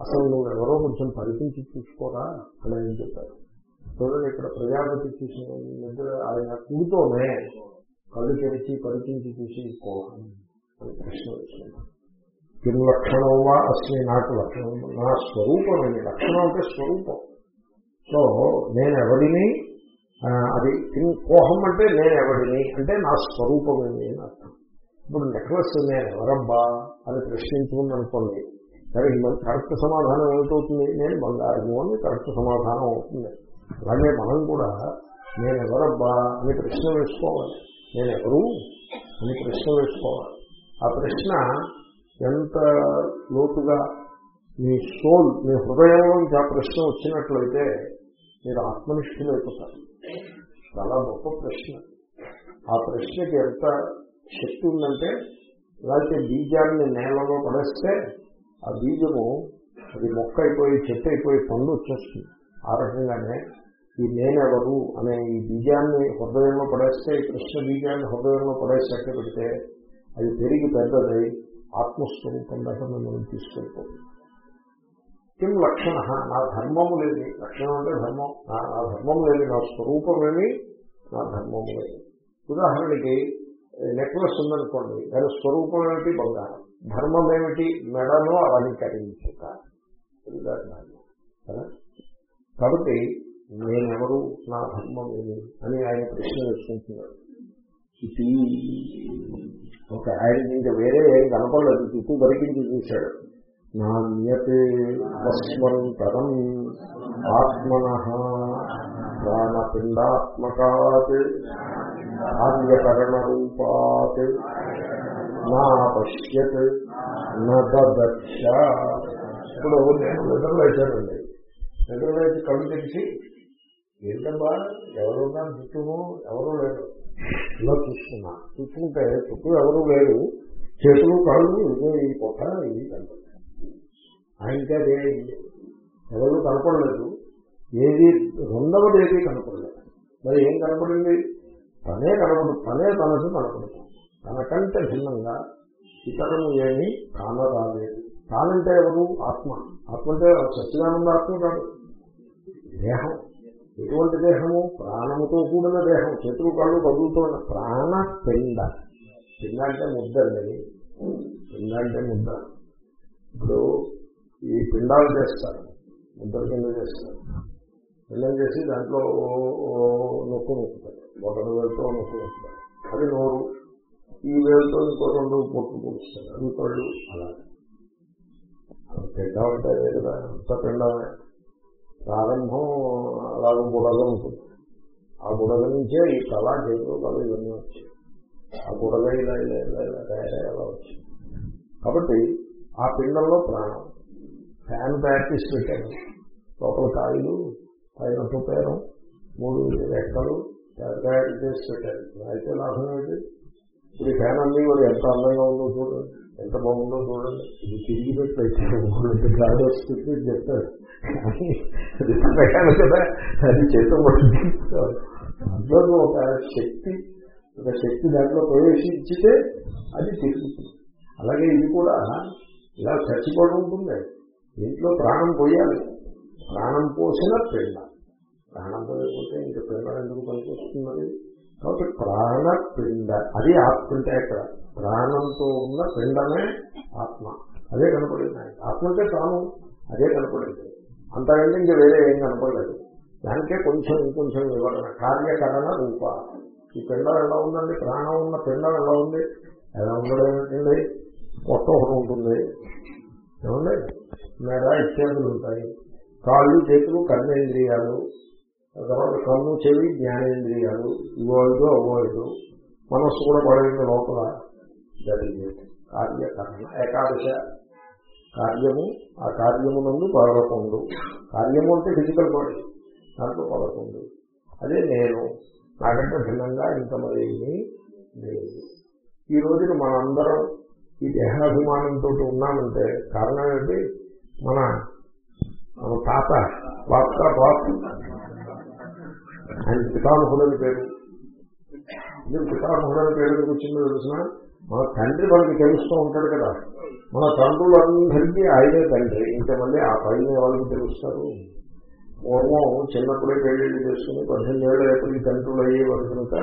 అసలు నువ్వు ఎవరో కొంచెం పరిపించి చూసుకోరా అని ఆయన చెప్పారు. చూడండి ఇక్కడ ప్రజాపతి చూసిన నిద్ర ఆయన కుడితోనే కళ్ళు తెరిచి పరిపించి చూసి అని ప్రశ్న వచ్చింది. కిం లక్షణం వా నాకు లక్షణం నా స్వరూపం లక్షణం అంటే స్వరూపం. సో నేను ఎవరిని అది కోహం అంటే నేను ఎవరిని అంటే నా స్వరూపమేమి అని అర్థం. ఇప్పుడు నెక్లెస్ నేను ఎవరబ్బా అని ప్రశ్నించుకుని అనుకోండి సరే కరెక్ట్ సమాధానం ఏమిటవుతుంది? నేను బంగారము అని కరెక్ట్ సమాధానం అవుతుంది. అలాగే మనం కూడా నేను ఎవరబ్బా అని ప్రశ్న వేసుకోవాలి. నేను ఎవరు అని ప్రశ్న వేసుకోవాలి. ఆ ప్రశ్న ఎంత లోతుగా మీ సోల్ మీ హృదయంలోంచి ఆ ప్రశ్న వచ్చినట్లయితే మీరు ఆత్మనిష్ఠులు అయిపోతారు చాలా గొప్ప ప్రశ్న ఆ ప్రశ్నకి ఎంత శక్తి ఉందంటే అలాగే బీజాన్ని నేలలో పడేస్తే ఆ బీజము అది మొక్క అయిపోయి చెట్టు అయిపోయి పండు వచ్చేస్తుంది ఆ రకంగానే ఈ నేనెవరు అనే ఈ బీజాన్ని హృదయంలో పడేస్తే ఈ కృష్ణ బీజాన్ని హృదయంలో పడేసేట్టు పెడితే అది పెరిగి పెద్దదై ఆత్మస్వరూపం దాకా మిమ్మల్ని తీసుకెళ్ళిపోతుంది కిం లక్షణ? నా ధర్మము లేని. లక్షణం అంటే ధర్మం. నా ధర్మం లేని నా స్వరూపమేమి నా ధర్మము లేదు ఉదాహరణకి నెక్లెస్ ఉందనుకోండి. దాని స్వరూపం ఏమిటి? బంగారం. ధర్మం ఏమిటి? మెడలో అలంకరించుట. కాబట్టి నేనెవరు? నా ధర్మం ఏమి? అని ఆయన ప్రశ్న వేసుకుంటున్నాడు. ఇది ఓకే ఆయన ఇంకా వేరే ఏం కనపడలేదు. చుట్టూ బరికించి చూశాడు. నాణ్యతే తస్మంతరం ఆత్మన ప్రాణపిండాత్మకాత్ కార్యకరణ రూపాత్ నా పశ్యత్ నదర్శ ఇప్పుడు నేను నిద్రలేచానండి నిద్రలేచి కళ్ళు తెరిచి ఏంటబ్బా ఎవరున్నా చుట్టూ ఎవరూ లేరు. ఇలా చూస్తున్నా. చూసుకుంటే చుట్టూ ఎవరూ లేరు. చేతులు కాళ్ళు ఇదే ఈ పొట్ట ఇది కంటే ఆయనకే అదే అయింది. ఎవరు కనపడలేదు. ఏది రెండవది ఏది కనపడలేదు. మరి ఏం కనపడింది? తనే కనపడు తనే తనకు కనపడుతుంది. తనకంటే భిన్నంగా ఇతరులు ఏమీ కానరాలేదు. తానంటే ఎవరు? ఆత్మ. ఆత్మ అంటే సత్యానంద ఆత్మ కాదు. దేహం. ఎటువంటి దేహము? ప్రాణముతో కూడిన దేహం. చేతులు కళ్ళు కదులుతో ప్రాణ పిండ. పిండ అంటే ముద్ద అండి. పిండ అంటే ముద్ద. ఇప్పుడు ఈ పిండాలు చేస్తారు. ముద్దల కింద చేస్తారు. పిండం చేసి దాంట్లో నొక్కు నొక్కుతారు ఒకటి వేలతో నొక్కు నొక్కుతారు అది నోరు. ఈ వేలతో ఇంకో రెండు పొట్టు పొడుస్తారు అది కళ్ళు. అలాగే పిండం అంటే అదే కదా. అంత పిండమే ప్రారంభం అలాగే బుడగ ఉంటుంది. ఆ బుడగ నుంచే ఈ కళ చేతులు కళ ఇవన్నీ వచ్చాయి. ఆ బుడగ ఇలా ఇలా ఇలా ఇలా తయారై అలా వచ్చింది కాబట్టి ఆ పిండంలో ప్రాణం. ఫ్యాన్ ప్రాక్టీస్ పెట్టాను లోపల కాయలు పైన తుపేరం మూడు రెక్కలు తయారు చేసి అయితే లాభం ఏంటి? ఇప్పుడు ఫ్యాన్ అన్ని కూడా ఎంత అందంగా ఉందో చూడండి. ఎంత బాగుందో చూడండి. ఇది తిరిగి పెట్టి గాడి వస్తుంది చెప్తారు కానీ అది కదా అది చేత అందులో ఒక శక్తి ఒక శక్తి దాంట్లో ప్రవేశించితే అది తిరుగుతుంది. అలాగే ఇది కూడా ఇలా చచ్చిపోవడం ఉంటుంది? దీంట్లో ప్రాణం పోయాలి. ప్రాణం పోసిన పిండ ప్రాణం పోయకపోతే ఇంక పిండం ఎందుకు పనికొస్తున్నది కాబట్టి ప్రాణ పిండ. అది ఆత్మ అంటే అక్కడ ప్రాణంతో ఉన్న పిండమే ఆత్మ. అదే కనపడింది ఆత్మ అంటే ప్రాణం. అదే కనపడింది. అంతకంటే ఇంకా వేరే ఏం కనపడలేదు. దానికే కొంచెం ఇంకొంచెం వివరణ. కార్యకరణ రూప. ఈ పిండం ఎలా ఉందండి? ప్రాణం ఉన్న పిండం ఎలా ఉంది? ఎలా ఉండడం ఏంటండి పొట్ట ఒకటి ఉంటుంది. ఏమండి? మెడ ఇత్యాదులు ఉంటాయి. కాళ్ళు చేతులు కర్మేంద్రియాలు తర్వాత కన్ను చెవి జ్ఞానేంద్రియాలు ఇవో ఐదు అవో ఐదు మనస్సు కూడా పడైంది లోపల జరిగేది. కార్యకరణ ఏకాదశ కార్యము ఆ కార్యమునందు పదకొండు కార్యము అంటే ఫిజికల్ బాడీ దాంట్లో పదకొండు అదే నేను. నాకంటే భిన్నంగా ఇంత మరి లేదు. ఈ రోజున మనందరం ఈ దేహాభిమానంతో ఉన్నామంటే కారణం ఏంటి మన మన తాత బాప్త బాప్ ఆయన పితామహుడని పేరు. మీరు పితామహుడని పేరు ఎందుకు వచ్చిందో తెలిసిన మన తండ్రి మనకి తెలుస్తూ ఉంటాడు కదా. మన తండ్రులందరికీ ఆయనే తండ్రి. ఇంకా మళ్ళీ ఆ పైన వాళ్ళకి తెలుస్తారు? పూర్వం చిన్నప్పుడే పెళ్ళిళ్ళు చేసుకుని పద్దెనిమిది ఏళ్ళు ఎప్పుడు తండ్రులు అయ్యేవారు కనుక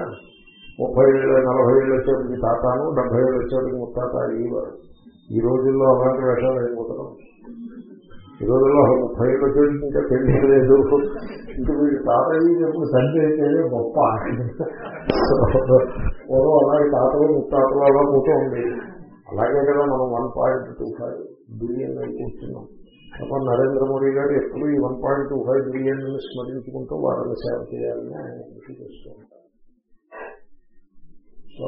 ముప్పై ఏళ్ళు నలభై ఏళ్ళు వచ్చేటికి తాతాను డెబ్బై ఏళ్ళు వచ్చేటికి ముత్తాత అయ్యేవారు ఈ రోజుల్లో అలాంటి వేషాలు అయిపోతున్నాం ఈ రోజుల్లో ముప్పై ఏళ్ళు వచ్చేటికి ఇంకా తెలియలేదు ఇంకా మీరు తాతయ్య ఎప్పుడు తండ్రి అయితేనే గొప్ప. పూర్వం అలాగే తాతలు ముత్తాతలు అలా పోతూ ఉండేది అలాగే కదా మనం one point two five billion అయిపోతున్నాం అప్పుడు నరేంద్ర మోడీ గారు ఎప్పుడు ఈ one point two five billion స్మరించుకుంటూ వారిని సేవ చేయాలని ఆయన కృషి చేస్తూ ఉంటారు. సో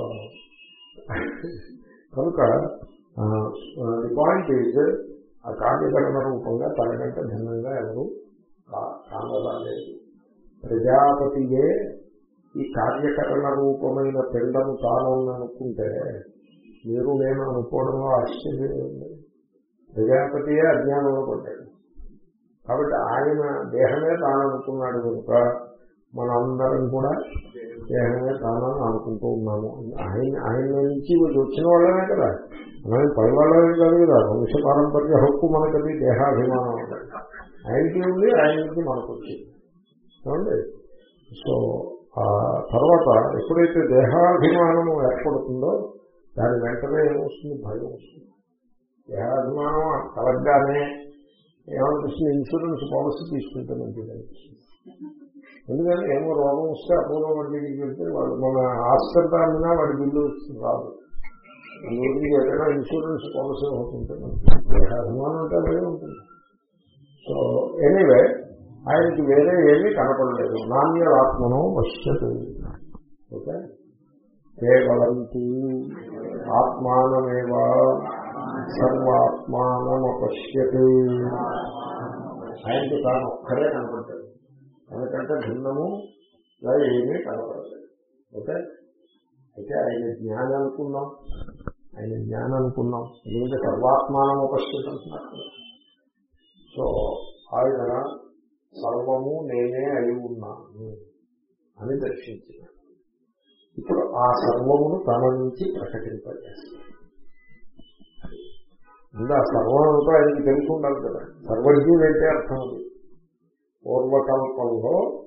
కనుక ది పాయింట్ ఈజ్ ఆ కార్యకరణ రూపంగా తనకంటే భిన్నంగా ఎవరు కానరాలేదు ప్రజాపతియే ఈ కార్యకరణ రూపమైన పిండము తాను అనుకుంటే మీరు నేను అనుకోవడంలో ఆశ్చర్యం ఉంది ప్రజాపతియే అజ్ఞానంలో పడ్డాడు. కాబట్టి ఆయన దేహమే తాను అనుకున్నాడు కనుక మనందరం కూడా దేహమే కానని అనుకుంటూ ఉన్నాము. ఆయన ఆయన నుంచి వచ్చిన వాళ్ళమే కదా. మనం పై వాళ్ళమే కాదు కదా. వంశ పారంపర్య హక్కు మనకది దేహాభిమానం ఆయనకి ఉంది ఆయన నుంచి మనకు వచ్చింది ఏమండి? సో ఆ తర్వాత ఎప్పుడైతే దేహాభిమానము ఏర్పడుతుందో దాని వెంటనే ఏమొస్తుంది? భయం వస్తుంది. దేహాభిమానం కలగ్గానే ఏమనిపిస్తుంది? ఇన్సూరెన్స్ పాలసీ తీసుకుంటే మంచిది అనిపిస్తుంది. ఎందుకంటే ఏమో రోగం వస్తే అపోలో వాడి దగ్గరికి వెళ్తే వాడు మన హాస్పిటల్ అమ్మినా వాడి బిల్లు రాదు. అందుగురించి ఏదైనా ఇన్సూరెన్స్ పాలసీ అవుతుంటుంది అభిమానం అంటే అలాగే ఉంటుంది. సో ఎనీవే ఆయనకి వేరే ఏమీ కనపడలేదు. నాణ్యరాత్మను పశ్యత్ ఓకే? కేవలంతి ఆత్మానమేవా సర్వాత్మానమపశ్యత్. ఆయనకి తాను ఒక్కడే కనపడ్డాడు. ఎందుకంటే భిన్నము ఇలా ఏమీ కనపడలేదు. ఓకే? అయితే ఆయన జ్ఞానం అనుకున్నాం ఆయన జ్ఞానం అనుకున్నాం ఎందుకంటే సర్వాత్మానం ఉపస్థితి అంటున్నారు. సో ఆయన సర్వము నేనే అయి ఉన్నాను అని దర్శించిన. ఇప్పుడు ఆ సర్వమును తన నుంచి ప్రకటింపజేస్తాను ముందు ఆ సర్వం అంతా ఆయనకి తెలిసి కదా. సర్వజ్ఞుడు అంటే అర్థం అది. పూర్వకల్పంలో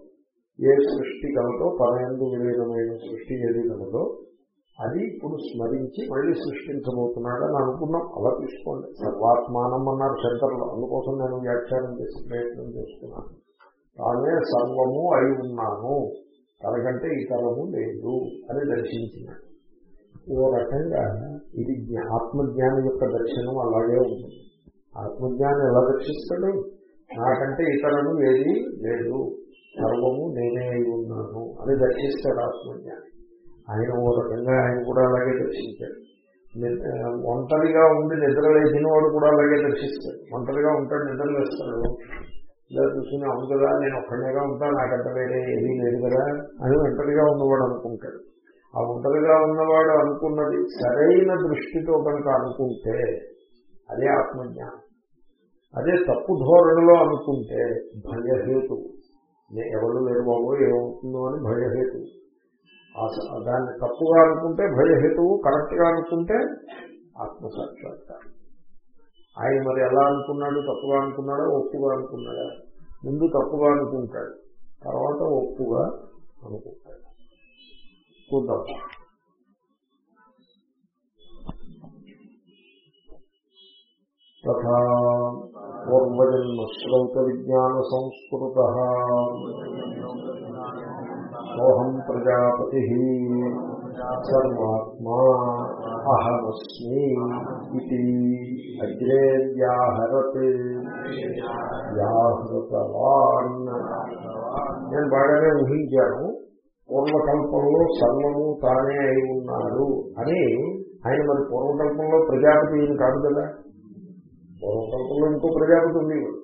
ఏ సృష్టి కలదో తన విలీనమైన సృష్టి ఏది కలదో అది ఇప్పుడు స్మరించి మళ్ళీ సృష్టించబోతున్నాడని అనుకున్నాం. అలా తీసుకోండి. సర్వాత్మానం అన్నారు శంకరులు. అందుకోసం నేను వ్యాఖ్యానం చేసి ప్రయత్నం చేస్తున్నాను. తానే సర్వము అయి ఉన్నాను తనకంటే ఇతరము లేదు అని దర్శించినాడు. ఓ రకంగా ఇది ఆత్మజ్ఞానం యొక్క దర్శనం అలాగే ఉంటుంది. ఆత్మజ్ఞానం ఎలా దర్శిస్తాడు? నాకంటే ఇతరులు ఏది లేదు. సర్వము నేనే అయి ఉన్నాను అని దర్శిస్తాడు ఆత్మజ్ఞాని. ఆయన ఓ రకంగా ఆయన కూడా అలాగే దర్శించాడు. ఒంటరిగా ఉండి నిద్ర లేచిన వాడు కూడా అలాగే దర్శిస్తాడు. ఒంటరిగా ఉంటాడు నిద్ర లేస్తాడు. ఇలా చూసుకుని అవును కదా నేను ఒక్కడేగా ఉంటాను నాకంట వేరే ఏదీ లేదు కదా అని ఒంటరిగా ఉన్నవాడు అనుకుంటాడు. ఆ ఒంటరిగా ఉన్నవాడు అనుకున్నది సరైన దృష్టితో కనుక అనుకుంటే అదే ఆత్మజ్ఞానం. అదే తప్పు ధోరణిలో అనుకుంటే భయహేతు. ఎవరు లేరు బాబు ఏమవుతుందో అని భయహేతు. దాన్ని తప్పుగా అనుకుంటే భయహేతువు కరెక్ట్గా అనుకుంటే ఆత్మసాక్షాత్కారం ఆయన మరి ఎలా అనుకున్నాడు తప్పుగా అనుకున్నాడో ఒప్పుగా అనుకున్నాడా? ముందు తప్పుగా అనుకుంటాడు తర్వాత ఒప్పుగా అనుకుంటాడు. చూద్దాం. తథా పూర్వజన్మశ్రౌత విజ్ఞాన సంస్కృత సోహం ప్రజాపతి. సర్వాత్మా అహమస్మి ఇది. అగ్రే వ్యాహరత్. వ్యాహృతవాన్. నేను బాగానే ఊహించాను. పూర్వకల్పంలో సర్వము తానే అయి ఉన్నాడు అని ఆయన మరి పూర్వకల్పంలో ప్రజాపతి ఏం కాదు కదా. పూర్వకల్పంలో ఇంకో ప్రజాపతి ఉండేవాడు.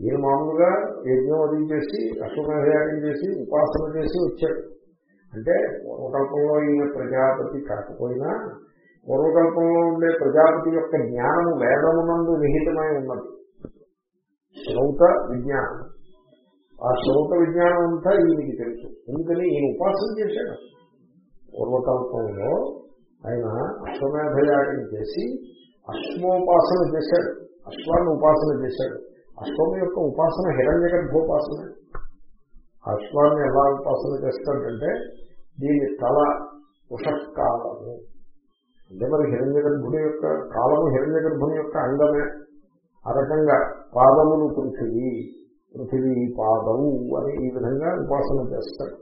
ఈయన మామూలుగా యజ్ఞం అది చేసి అశ్వమేధయాగం చేసి ఉపాసన చేసి వచ్చాడు. అంటే పూర్వకల్పంలో ఈయన ప్రజాపతి కాకపోయినా పూర్వకల్పంలో ఉండే ప్రజాపతి యొక్క జ్ఞానము వేదమునందు విహితమై ఉన్నది. శ్రౌత విజ్ఞానం. ఆ శ్రౌత విజ్ఞానం అంతా ఈయనకి తెలుసు. ఎందుకని ఈయన ఉపాసన చేశాడు. పూర్వకల్పంలో ఆయన అశ్వమేధయాగం చేసి అశ్వోపాసన చేశాడు. అశ్వాన్ని ఉపాసన చేశాడు. అశ్వం యొక్క ఉపాసన హిరణ్య గర్భోపాసన. అశ్వాన్ని ఎలా ఉపాసన చేస్తాడంటే దీని తల ఉషకాలము. అంటే మరి హిరణ్య గర్భుని యొక్క కాలము హిరణ్య గర్భుని యొక్క అంగమే. ఆ రకంగా పాదములు పృథివీ పృథివీ పాదము అని ఈ విధంగా ఉపాసన చేస్తాడు.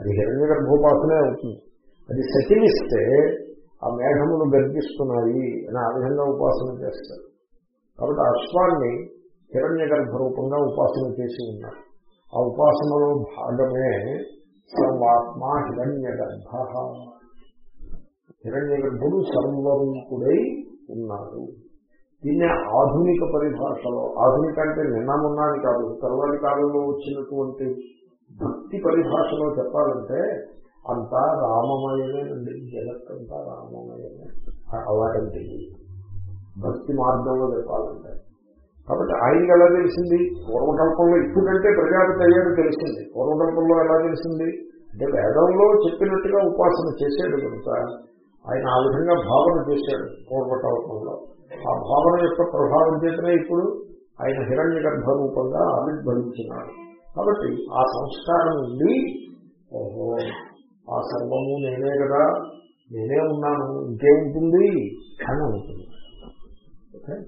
అది హిరణ్య గర్భోపాసనే అవుతుంది. అది సకిలిస్తే ఆ మేఘములు గర్భిస్తున్నాయి అని ఆ విధంగా ఉపాసన చేస్తాడు. కాబట్టి అశ్వాన్ని హిరణ్య గర్భ రూపంగా ఉపాసన చేసి ఉన్నారు. ఆ ఉపాసనలో భాగమే సర్వాత్మ హిరణ్య గర్భ. హిరణ్య గర్భుడు సర్వరూపుడై ఉన్నాడు. దీన్ని ఆధునిక పరిభాషలో ఆధునిక అంటే నిన్న కాదు తర్వాతి కాలంలో వచ్చినటువంటి భక్తి పరిభాషలో చెప్పాలంటే అంతా రామమయమేనండి జగత్తంతా రామమయమే. అలాగంటే భక్తి మార్గంలో చెప్పాలంటే. కాబట్టి ఆయనకి ఎలా తెలిసింది? పూర్వకల్పంలో ఇప్పుడంటే ప్రజాపతి అయ్యాడు తెలిసింది. పూర్వకల్పంలో ఎలా తెలిసింది? అంటే వేదంలో చెప్పినట్టుగా ఉపాసన చేశాడు కనుక ఆయన ఆ విధంగా భావన చేశాడు పూర్వకల్పంలో. ఆ భావన యొక్క ప్రభావం చేతనే ఇప్పుడు ఆయన హిరణ్య గర్భ రూపంగా ఆవిర్భవించినాడు. కాబట్టి ఆ సంస్కారం నుండి ఓహో ఆ సర్వము నేనే కదా. నేనే ఉన్నాను. ఇంకేముంటుంది? అని ఉంటుంది. ఓకే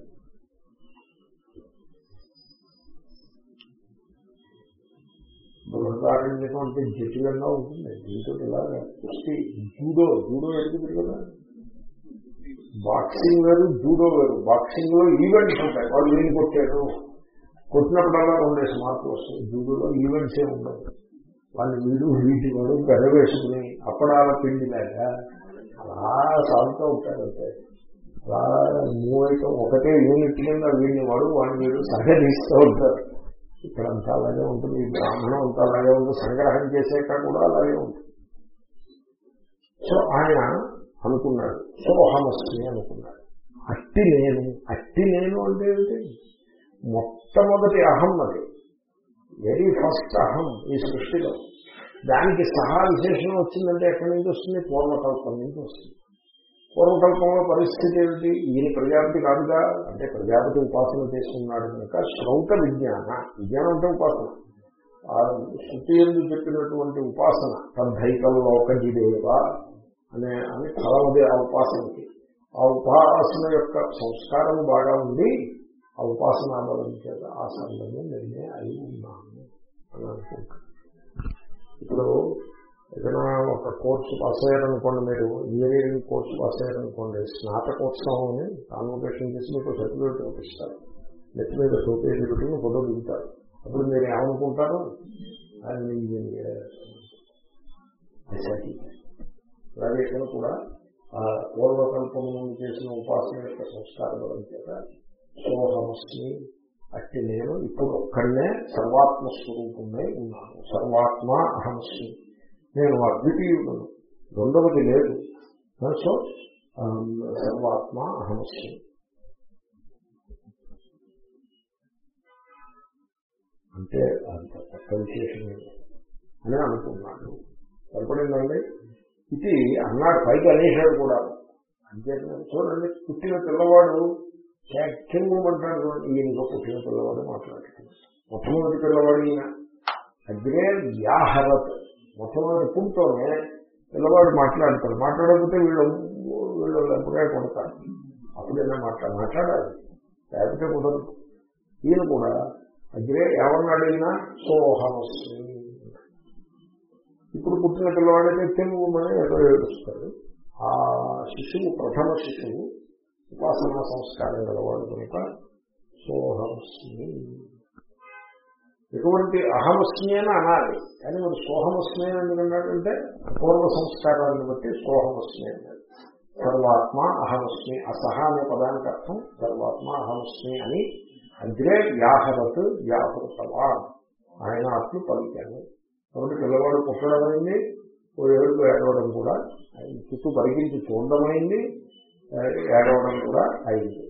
బృహదారణ్యకం అంటే జటిలంగా ఉంటుంది దీంతో ఇలాగా కుస్తీ జూడో జూడో ఎడుగుతుంది కదా? బాక్సింగ్ వేరు జూడో వేరు. బాక్సింగ్లో ఈవెంట్స్ ఉంటాయి. వాళ్ళు వీళ్ళు కొట్టారు? కొట్టినప్పుడల్లా రెండేసి మార్కులు వస్తాయి జూడోలో ఈవెంట్స్ ఏ ఉండవు. వాళ్ళు వీడు వీటి వాడు గర్ర అప్పడాల పిండి లేక అలా సాగుతూ ఉంటారు అంతే మూవ్ అయితే ఒకటే యూనిట్ కింద వీడిని వాడు వాడిని వీడు సహకరిస్తూ ఉంటారు. ఇక్కడ అంతా అలాగే ఉంటుంది ఈ బ్రాహ్మణం అంతా అలాగే ఉంటుంది సంగ్రహం చేసాక కూడా అలాగే ఉంటుంది సో ఆయన అనుకున్నాడు సోహమస్మి అనుకున్నాడు. అట్టి నేను అట్టి నేను అంటే ఏంటి మొట్టమొదటి అహం అది. వెరీ ఫస్ట్ అహం ఈ సృష్టిలో. దానికి సహా విశేషణం వచ్చిందంటే ఎక్కడి నుంచి వస్తుంది? పూర్వకల్పం నుంచి వస్తుంది. పూర్వకల్పంలో పరిస్థితి ఏమిటి? ఈయన ప్రజాపతి కాదుగా అంటే ప్రజాపతి ఉపాసన చేసుకున్నాడు కనుక శ్రౌత విజ్ఞాన విజ్ఞానం అంటే ఉపాసన. ఆ శృతి ఎందు చెప్పినటువంటి ఉపాసన తద్ధైకల్లోక జిదేవ అనే అని కలవది ఆ ఉపాసనకి. ఆ ఉపాసన యొక్క సంస్కారం బాగా ఉంది ఆ ఉపాసన బలం చేత ఆ సంఘము నేనే అయి ఉన్నాను అని అనుకుంటాను ఇప్పుడు ఏదైనా ఒక కోర్సు పాస్ అయ్యారనుకోండి మీరు ఇంజనీరింగ్ కోర్సు పాస్ అయ్యారనుకోండి స్నాతకోత్సవం అని కాన్వకేషన్ చేసి మీకు సర్టిఫికేట్ చూపిస్తారు. నెట్ మీద పెట్టుకుని ఫోటో దిగుతారు. అప్పుడు మీరు ఏమనుకుంటారు? ఆయన ఇంజనీర్. ఇక్కడ కూడా ఆ పూర్వకల్పం నుండి చేసిన ఉపాసన యొక్క సంస్కార చేత సోహమస్మి అట్టి నేను ఇప్పుడు ఒక్కడనే సర్వాత్మ స్వరూపమే ఉన్నాను. సర్వాత్మ అహమస్మి. నేను అద్వితీయుడను రెండవది లేదు. సో సర్వాత్మ అహమస్మి. అంటే అంత పెద్ద విశేషం అని అనుకున్నాడు సరిపడిందండి? ఇది అన్నాడు పైకి అనేశాడు కూడా. అంతే చూడండి పుట్టిన పిల్లవాడు అంటాడు ఈయనతో పుట్టిన పిల్లవాడు మాట్లాడుతున్నాడు. మొట్టమొదటి పిల్లవాడు ఈయన. అగ్రే వ్యాహరత్. మొట్టమొదటి పుంతోనే పిల్లవాడు మాట్లాడతారు మాట్లాడకపోతే వీళ్ళు వీళ్ళు ఎప్పుడే కొడతారు. అప్పుడైనా మాట్లాడ మాట్లాడాలి. లేకపోతే కుదరదు. ఈయన కూడా అగ్రే ఏమన్నాడు ఈయన సోహమస్మి ఇప్పుడు పుట్టిన పిల్లవాడైతే తెలుగు అని ఏదో ఏడుస్తాడు. ఆ శిశువు ప్రథమ శిశువు ఉపాసనా సంస్కారం గలవాడు కనుక సోహమస్మి ఎటువంటి అహమస్మేన అనాలి. కానీ మరి సోహమస్మేన ఎందుకన్నాడంటే పూర్వ సంస్కారాన్ని బట్టి సోహమస్మి అన్నాడు సర్వాత్మ అహమస్మి అసహ అనే పదానికి అర్థం సర్వాత్మ అహమస్మి అని. అగ్రే వ్యాహరత్ వ్యాహృతవా ఆయన అట్లు పలికాను కాబట్టి పిల్లవాడు పుట్టడమైంది ఓ ఏడుపు ఏడవడం కూడా చుట్టూ పరిగించి చూడడం అయింది ఏడవడం కూడా అయింది.